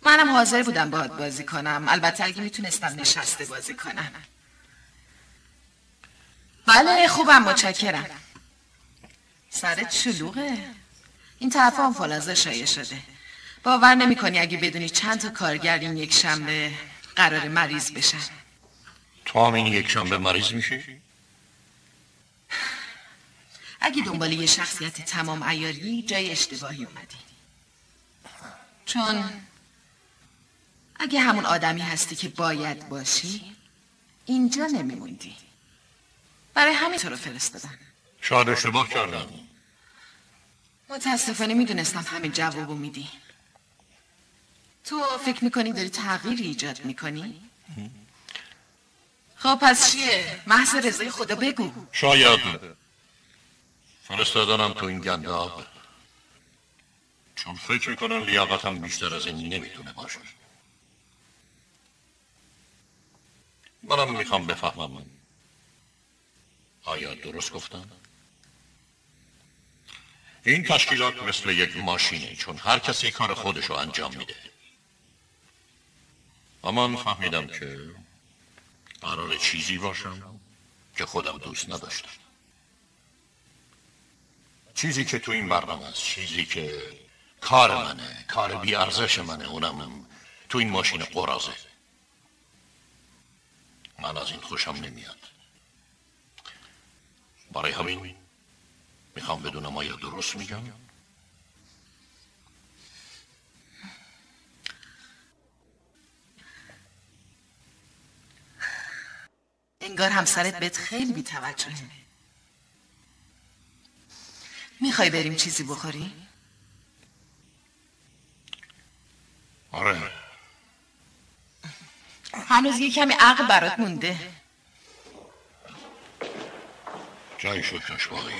منم حاضر بودم باهات بازی کنم. البته اگه می‌تونستم نشسته بازی کنم. بله خوبم متشکرم. سرت شلوغه این طرف هم فلازه شایع شده. باور نمی کنی اگه بدونی چند تا کارگر این یک شنبه قرار مریض بشن. تو هم این یک شنبه مریض میشی؟ اگه دنبال یه شخصیت تمام ایاری جای اشتباهی اومدی. چون اگه همون آدمی هستی که باید باشی اینجا نمیموندی. برای همین تو رو فرستادن شاید اشتباه کردم. متاسفانه می‌دونستم همین جوابو میدی. تو فکر می‌کنی داری تغییری ایجاد می‌کنی؟ خب پس چیه؟ محض رضای خدا بگو. شاید. فرستادنم تو این گنداب چون فکر می‌کنم لیاقتم بیشتر از این نمی‌تونه باشه. منم می‌خوام بفهمم. آیا درست گفتم؟ این تشکیلات مثل یک ماشینه چون هر کسی کار خودش رو انجام میده. و من فهمیدم که قرار چیزی باشم که خودم دوست نداشتم. چیزی که تو این برنامه است چیزی که کار منه کار بی ارزش منه اونم تو این ماشین قرازه. من از این خوشم نمیاد. برای همین می‌خوام بدونم آیا درست میگم. انگار همسرت بهت خیلی بیتوجهه می‌خوای بریم چیزی بخوری؟ آره. هنوز یه کمی عقل برات مونده. جای شکرش باقیه.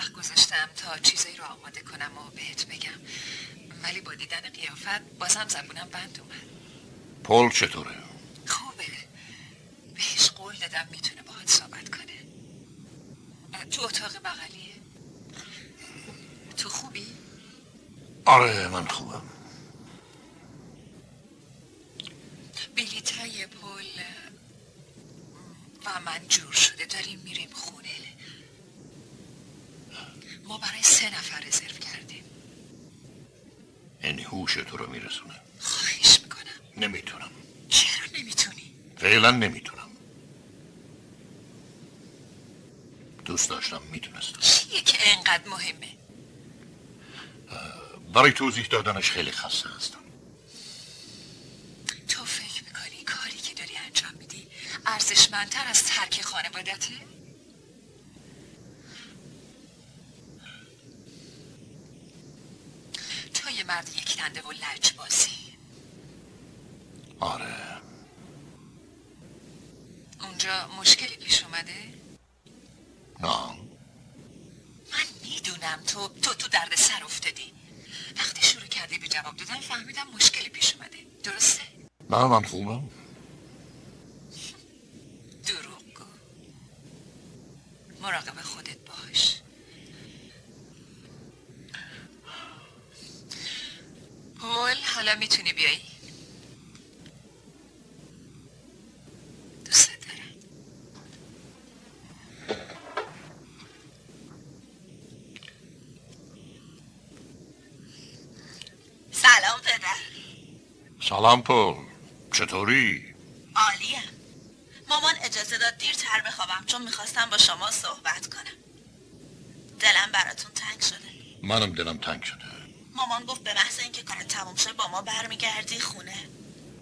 وقت گذاشتم تا چیزایی رو آماده کنم و بهت بگم ولی با دیدن قیافت بازم زبونم بند اومد پول چطوره؟ خوبه بهش قول دادم می‌تونه باهات صحبت کنه تو اتاق بغلیه تو خوبی؟ آره من خوبم بلیتای پل و من جور شده داریم میریم خونه ما برای سه نفر رزرو کردیم یعنی هوش تو رو میرسونه خواهش می‌کنم نمی‌تونم چرا نمی‌تونی؟ فعلا نمی‌تونم دوست داشتم می‌تونستم چیه که انقدر مهمه؟ برای توضیح دادنش خیلی خسته هستم تو فکر می‌کنی کاری که داری انجام میدی ارزشمندتر از ترک خانوادته؟ تو یه مرد یک تنده و لجبازی آره اونجا مشکلی پیش اومده؟ نه من می‌دونم تو تو تو درد سر افتادی وقتی شروع کردی به جواب دادن فهمیدم مشکلی پیش اومده درسته؟ من خوبم دروغ گو. مراقب خودت باش. پول حالا می‌تونی بیایی دوست دارم. سلام پدر. سلام پول. چطوری؟ عالیم مامان اجازه داد دیرتر بخوابم چون می‌خواستم با شما صحبت کنم. دلم براتون تنگ شده. منم دلم تنگ شده. مامان گفت به محض اینکه کارت تموم شه با ما برمیگردی خونه.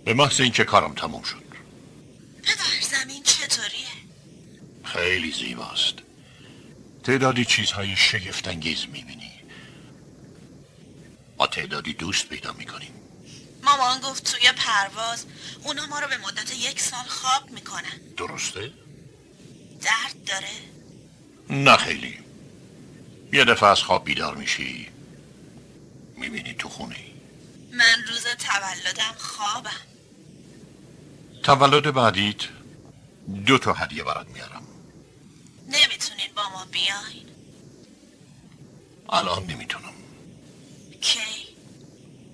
به محض اینکه کارم تموم شد. پدر زمین چطوریه؟ خیلی زیباست. تعدادی چیزهای شگفتانگیز می‌بینی. با تعدادی دوست پیدا می‌کنیم. مامان گفت توی پرواز. اونا ما رو به مدت یک سال خواب می‌کنن. درسته؟ درد داره. نه خیلی. یه دفعه از خواب بیدار میشی. می‌بینی تو خونه من روز تولدم خوابم. تولد بعدیت دو تا هدیه برات میارم. نمی‌تونین با ما بیاین. الان نمی‌تونم. کی؟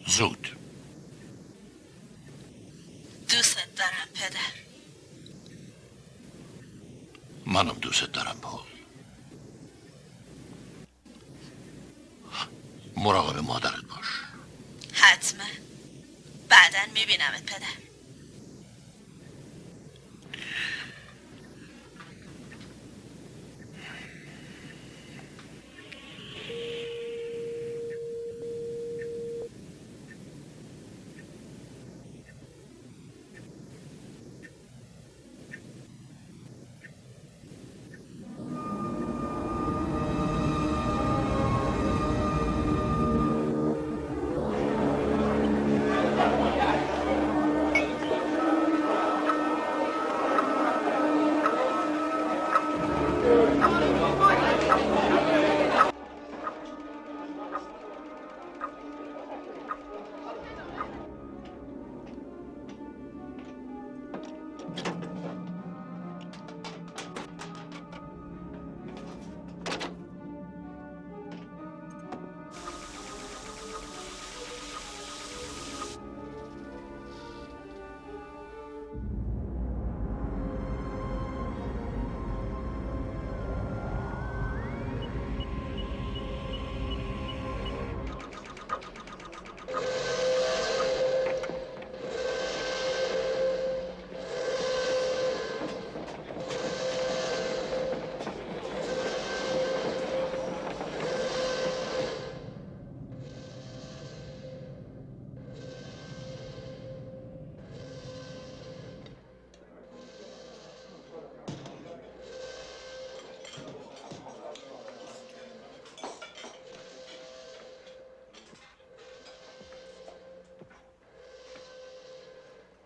زود. دوست دارم پدر. منم دوست دارم پول. مراقب مادرت باش. حتما. بعدا میبینمت پدر.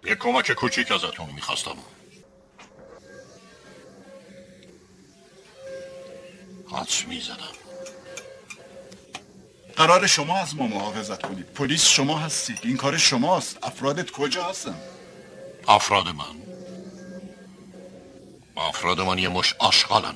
یه کمک کوچیک ازتون می‌خواستم. حدس می‌زدم. قرار شما از ما محافظت کنید. پلیس شما هستید. این کار شماست. افرادت کجا هستن؟ افراد من. افراد من یه مش آشغالن.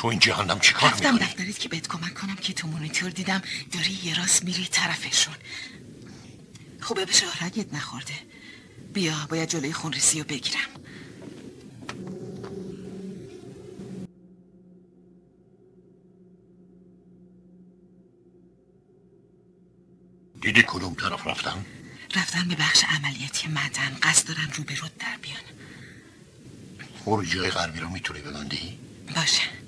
تو این جهنم چی کار رفتم می‌کنی؟ دفترت که بهت کمک کنم که تو مونیتور دیدم داری یه راست میری طرفشون خوبه به شهرگت نخورده بیا باید جلوی خونریسی رو بگیرم دیدی کدوم طرف رفتن؟ رفتن به بخش عملیاتی مدن قصد دارن روبرود در بیان خروجی های غربی رو می‌تونی ببندی؟ باشه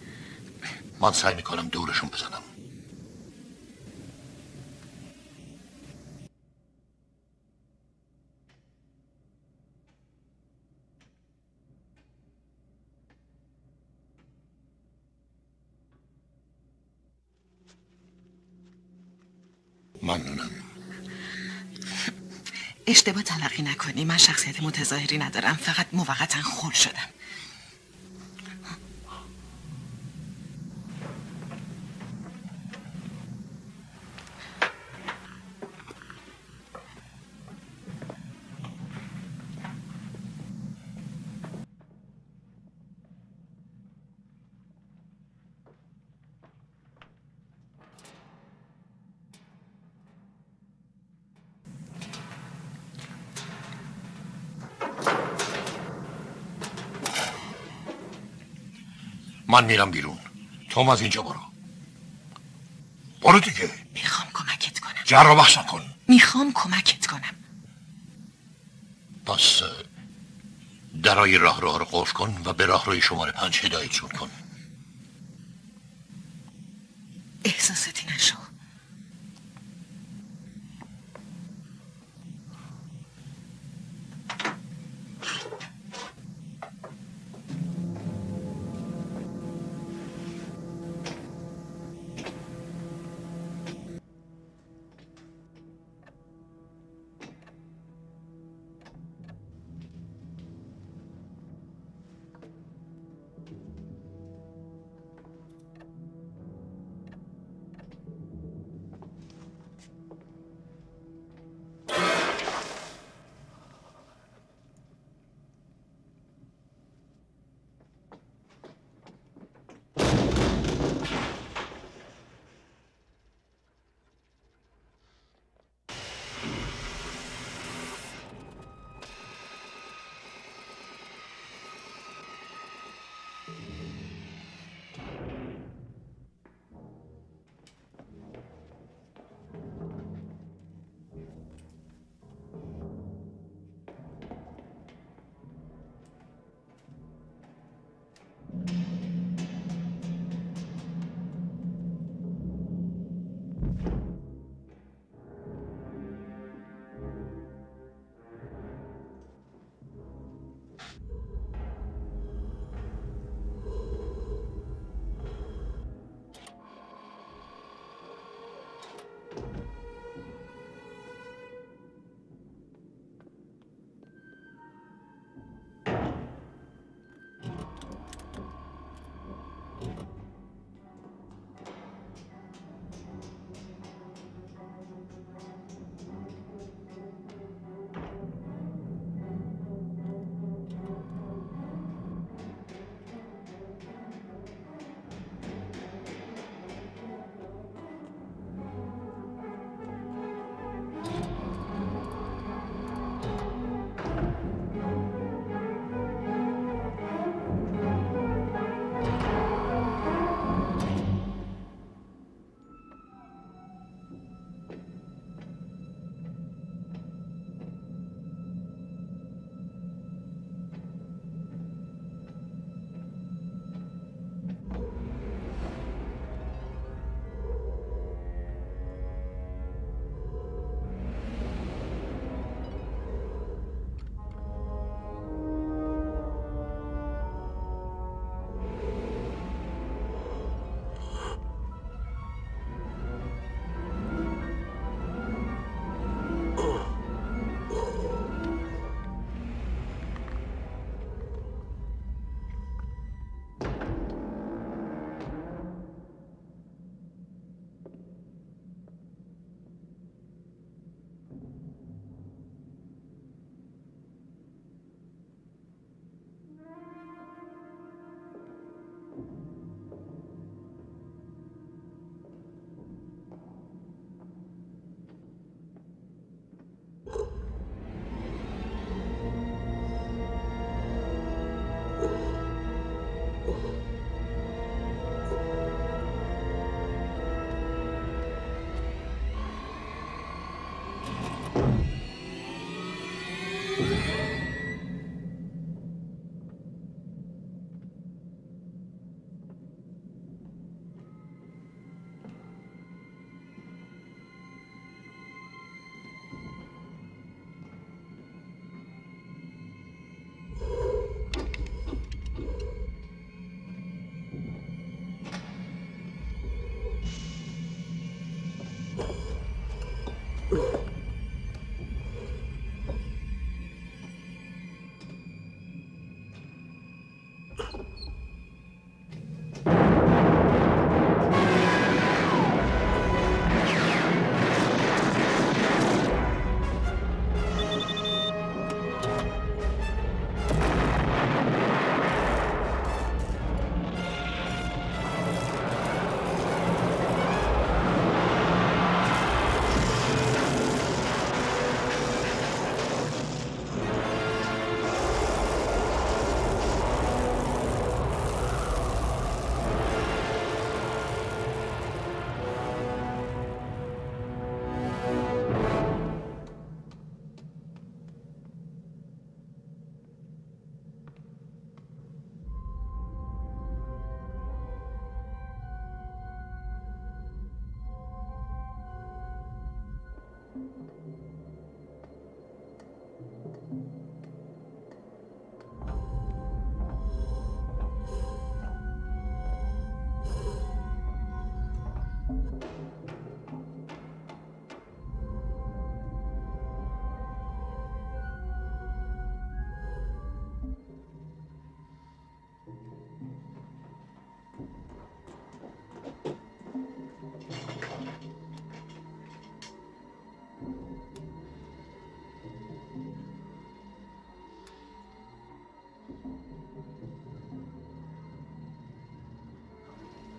من سعی می‌کنم دورشون بزنم. ممنونم. اشتباه تلقی نکنی. من شخصیت متظاهری ندارم. فقط موقتا خول شدم. من میرم بیرون. توم از اینجا برو. برو دیگه. می‌خوام کمکت کنم. جر رو کن می‌خوام کمکت کنم. پس درای راه راه رو قفل کن و به راه روی شماره پنج هدایتشون کن. احساساتی نشو.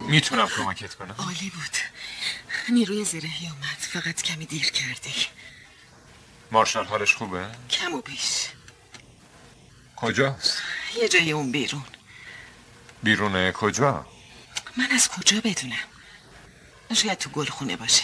می‌تونم کمکت کنم. عالی بود. نیروی زرهی اومد. فقط کمی دیر کردی. مارشال حالش خوبه؟ کم و بیش. کجاست؟ یه جای اون بیرون. بیرون کجا؟ من از کجا بدونم؟ شاید تو گلخونه باشه.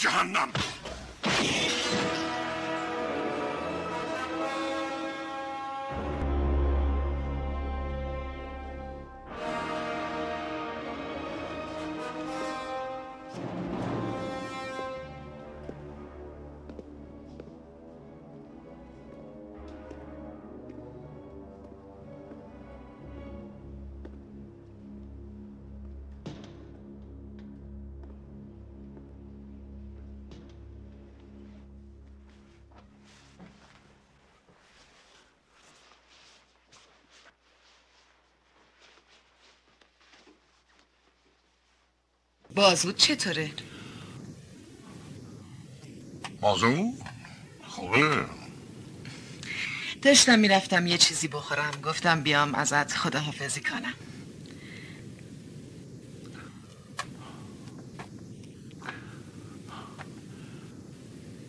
جهنم بازود چطوره؟ موضوع خوبه. داشتم می‌رفتم یه چیزی بخورم. گفتم بیام ازت خداحافظی کنم.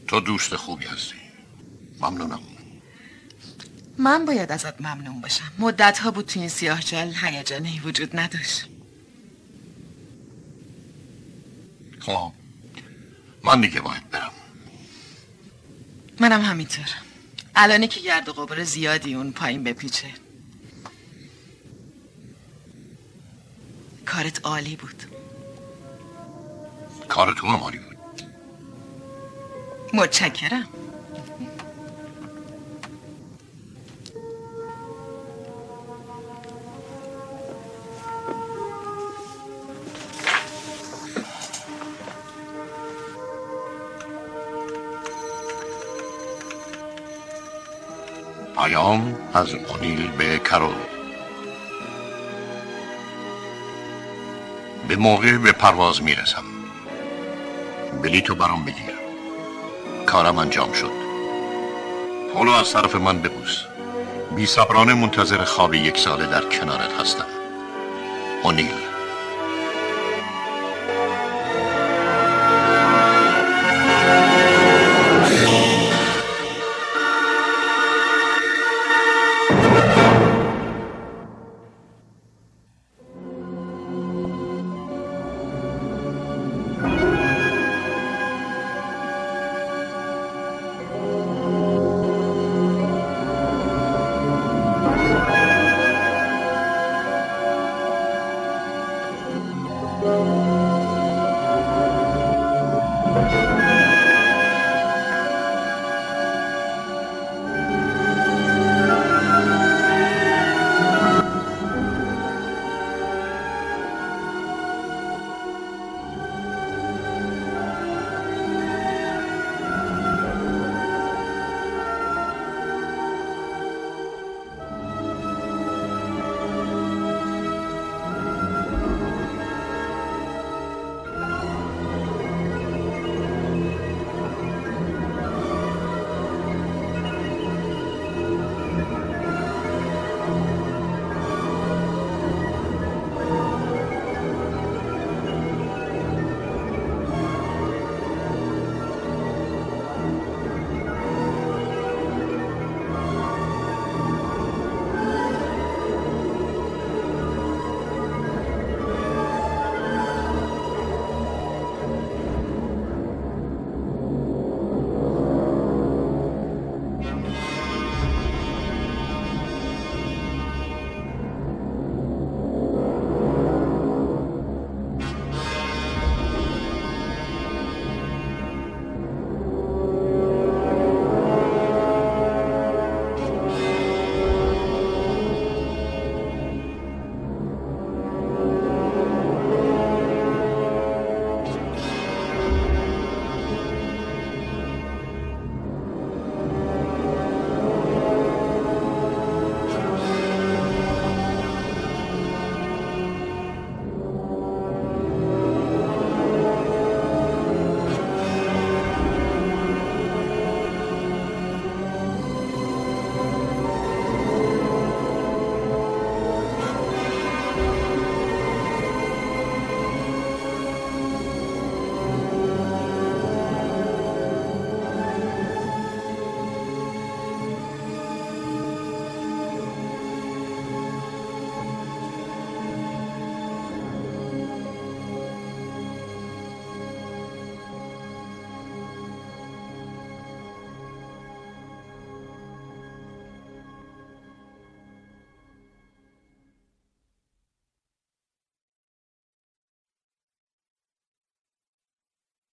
تو دوست خوبی هستی. ممنونم. من باید ازت ممنون باشم. مدت ها بود تو این سیاه جل هیجانی وجود نداشت. خب. من دیگه باید برم. منم همینطور. الانه که گرد و غبار زیادی اون پایین بپیچه. کارت عالی بود. کار تو هم عالی بود. متشکرم. پیام از اونیل به کرول. به موقع به پرواز می‌رسم. بلیتو برام بگیر. کارم انجام شد. پولو از طرف من ببوس بی منتظر خواب یک ساله در کنارت هستم. اونیل.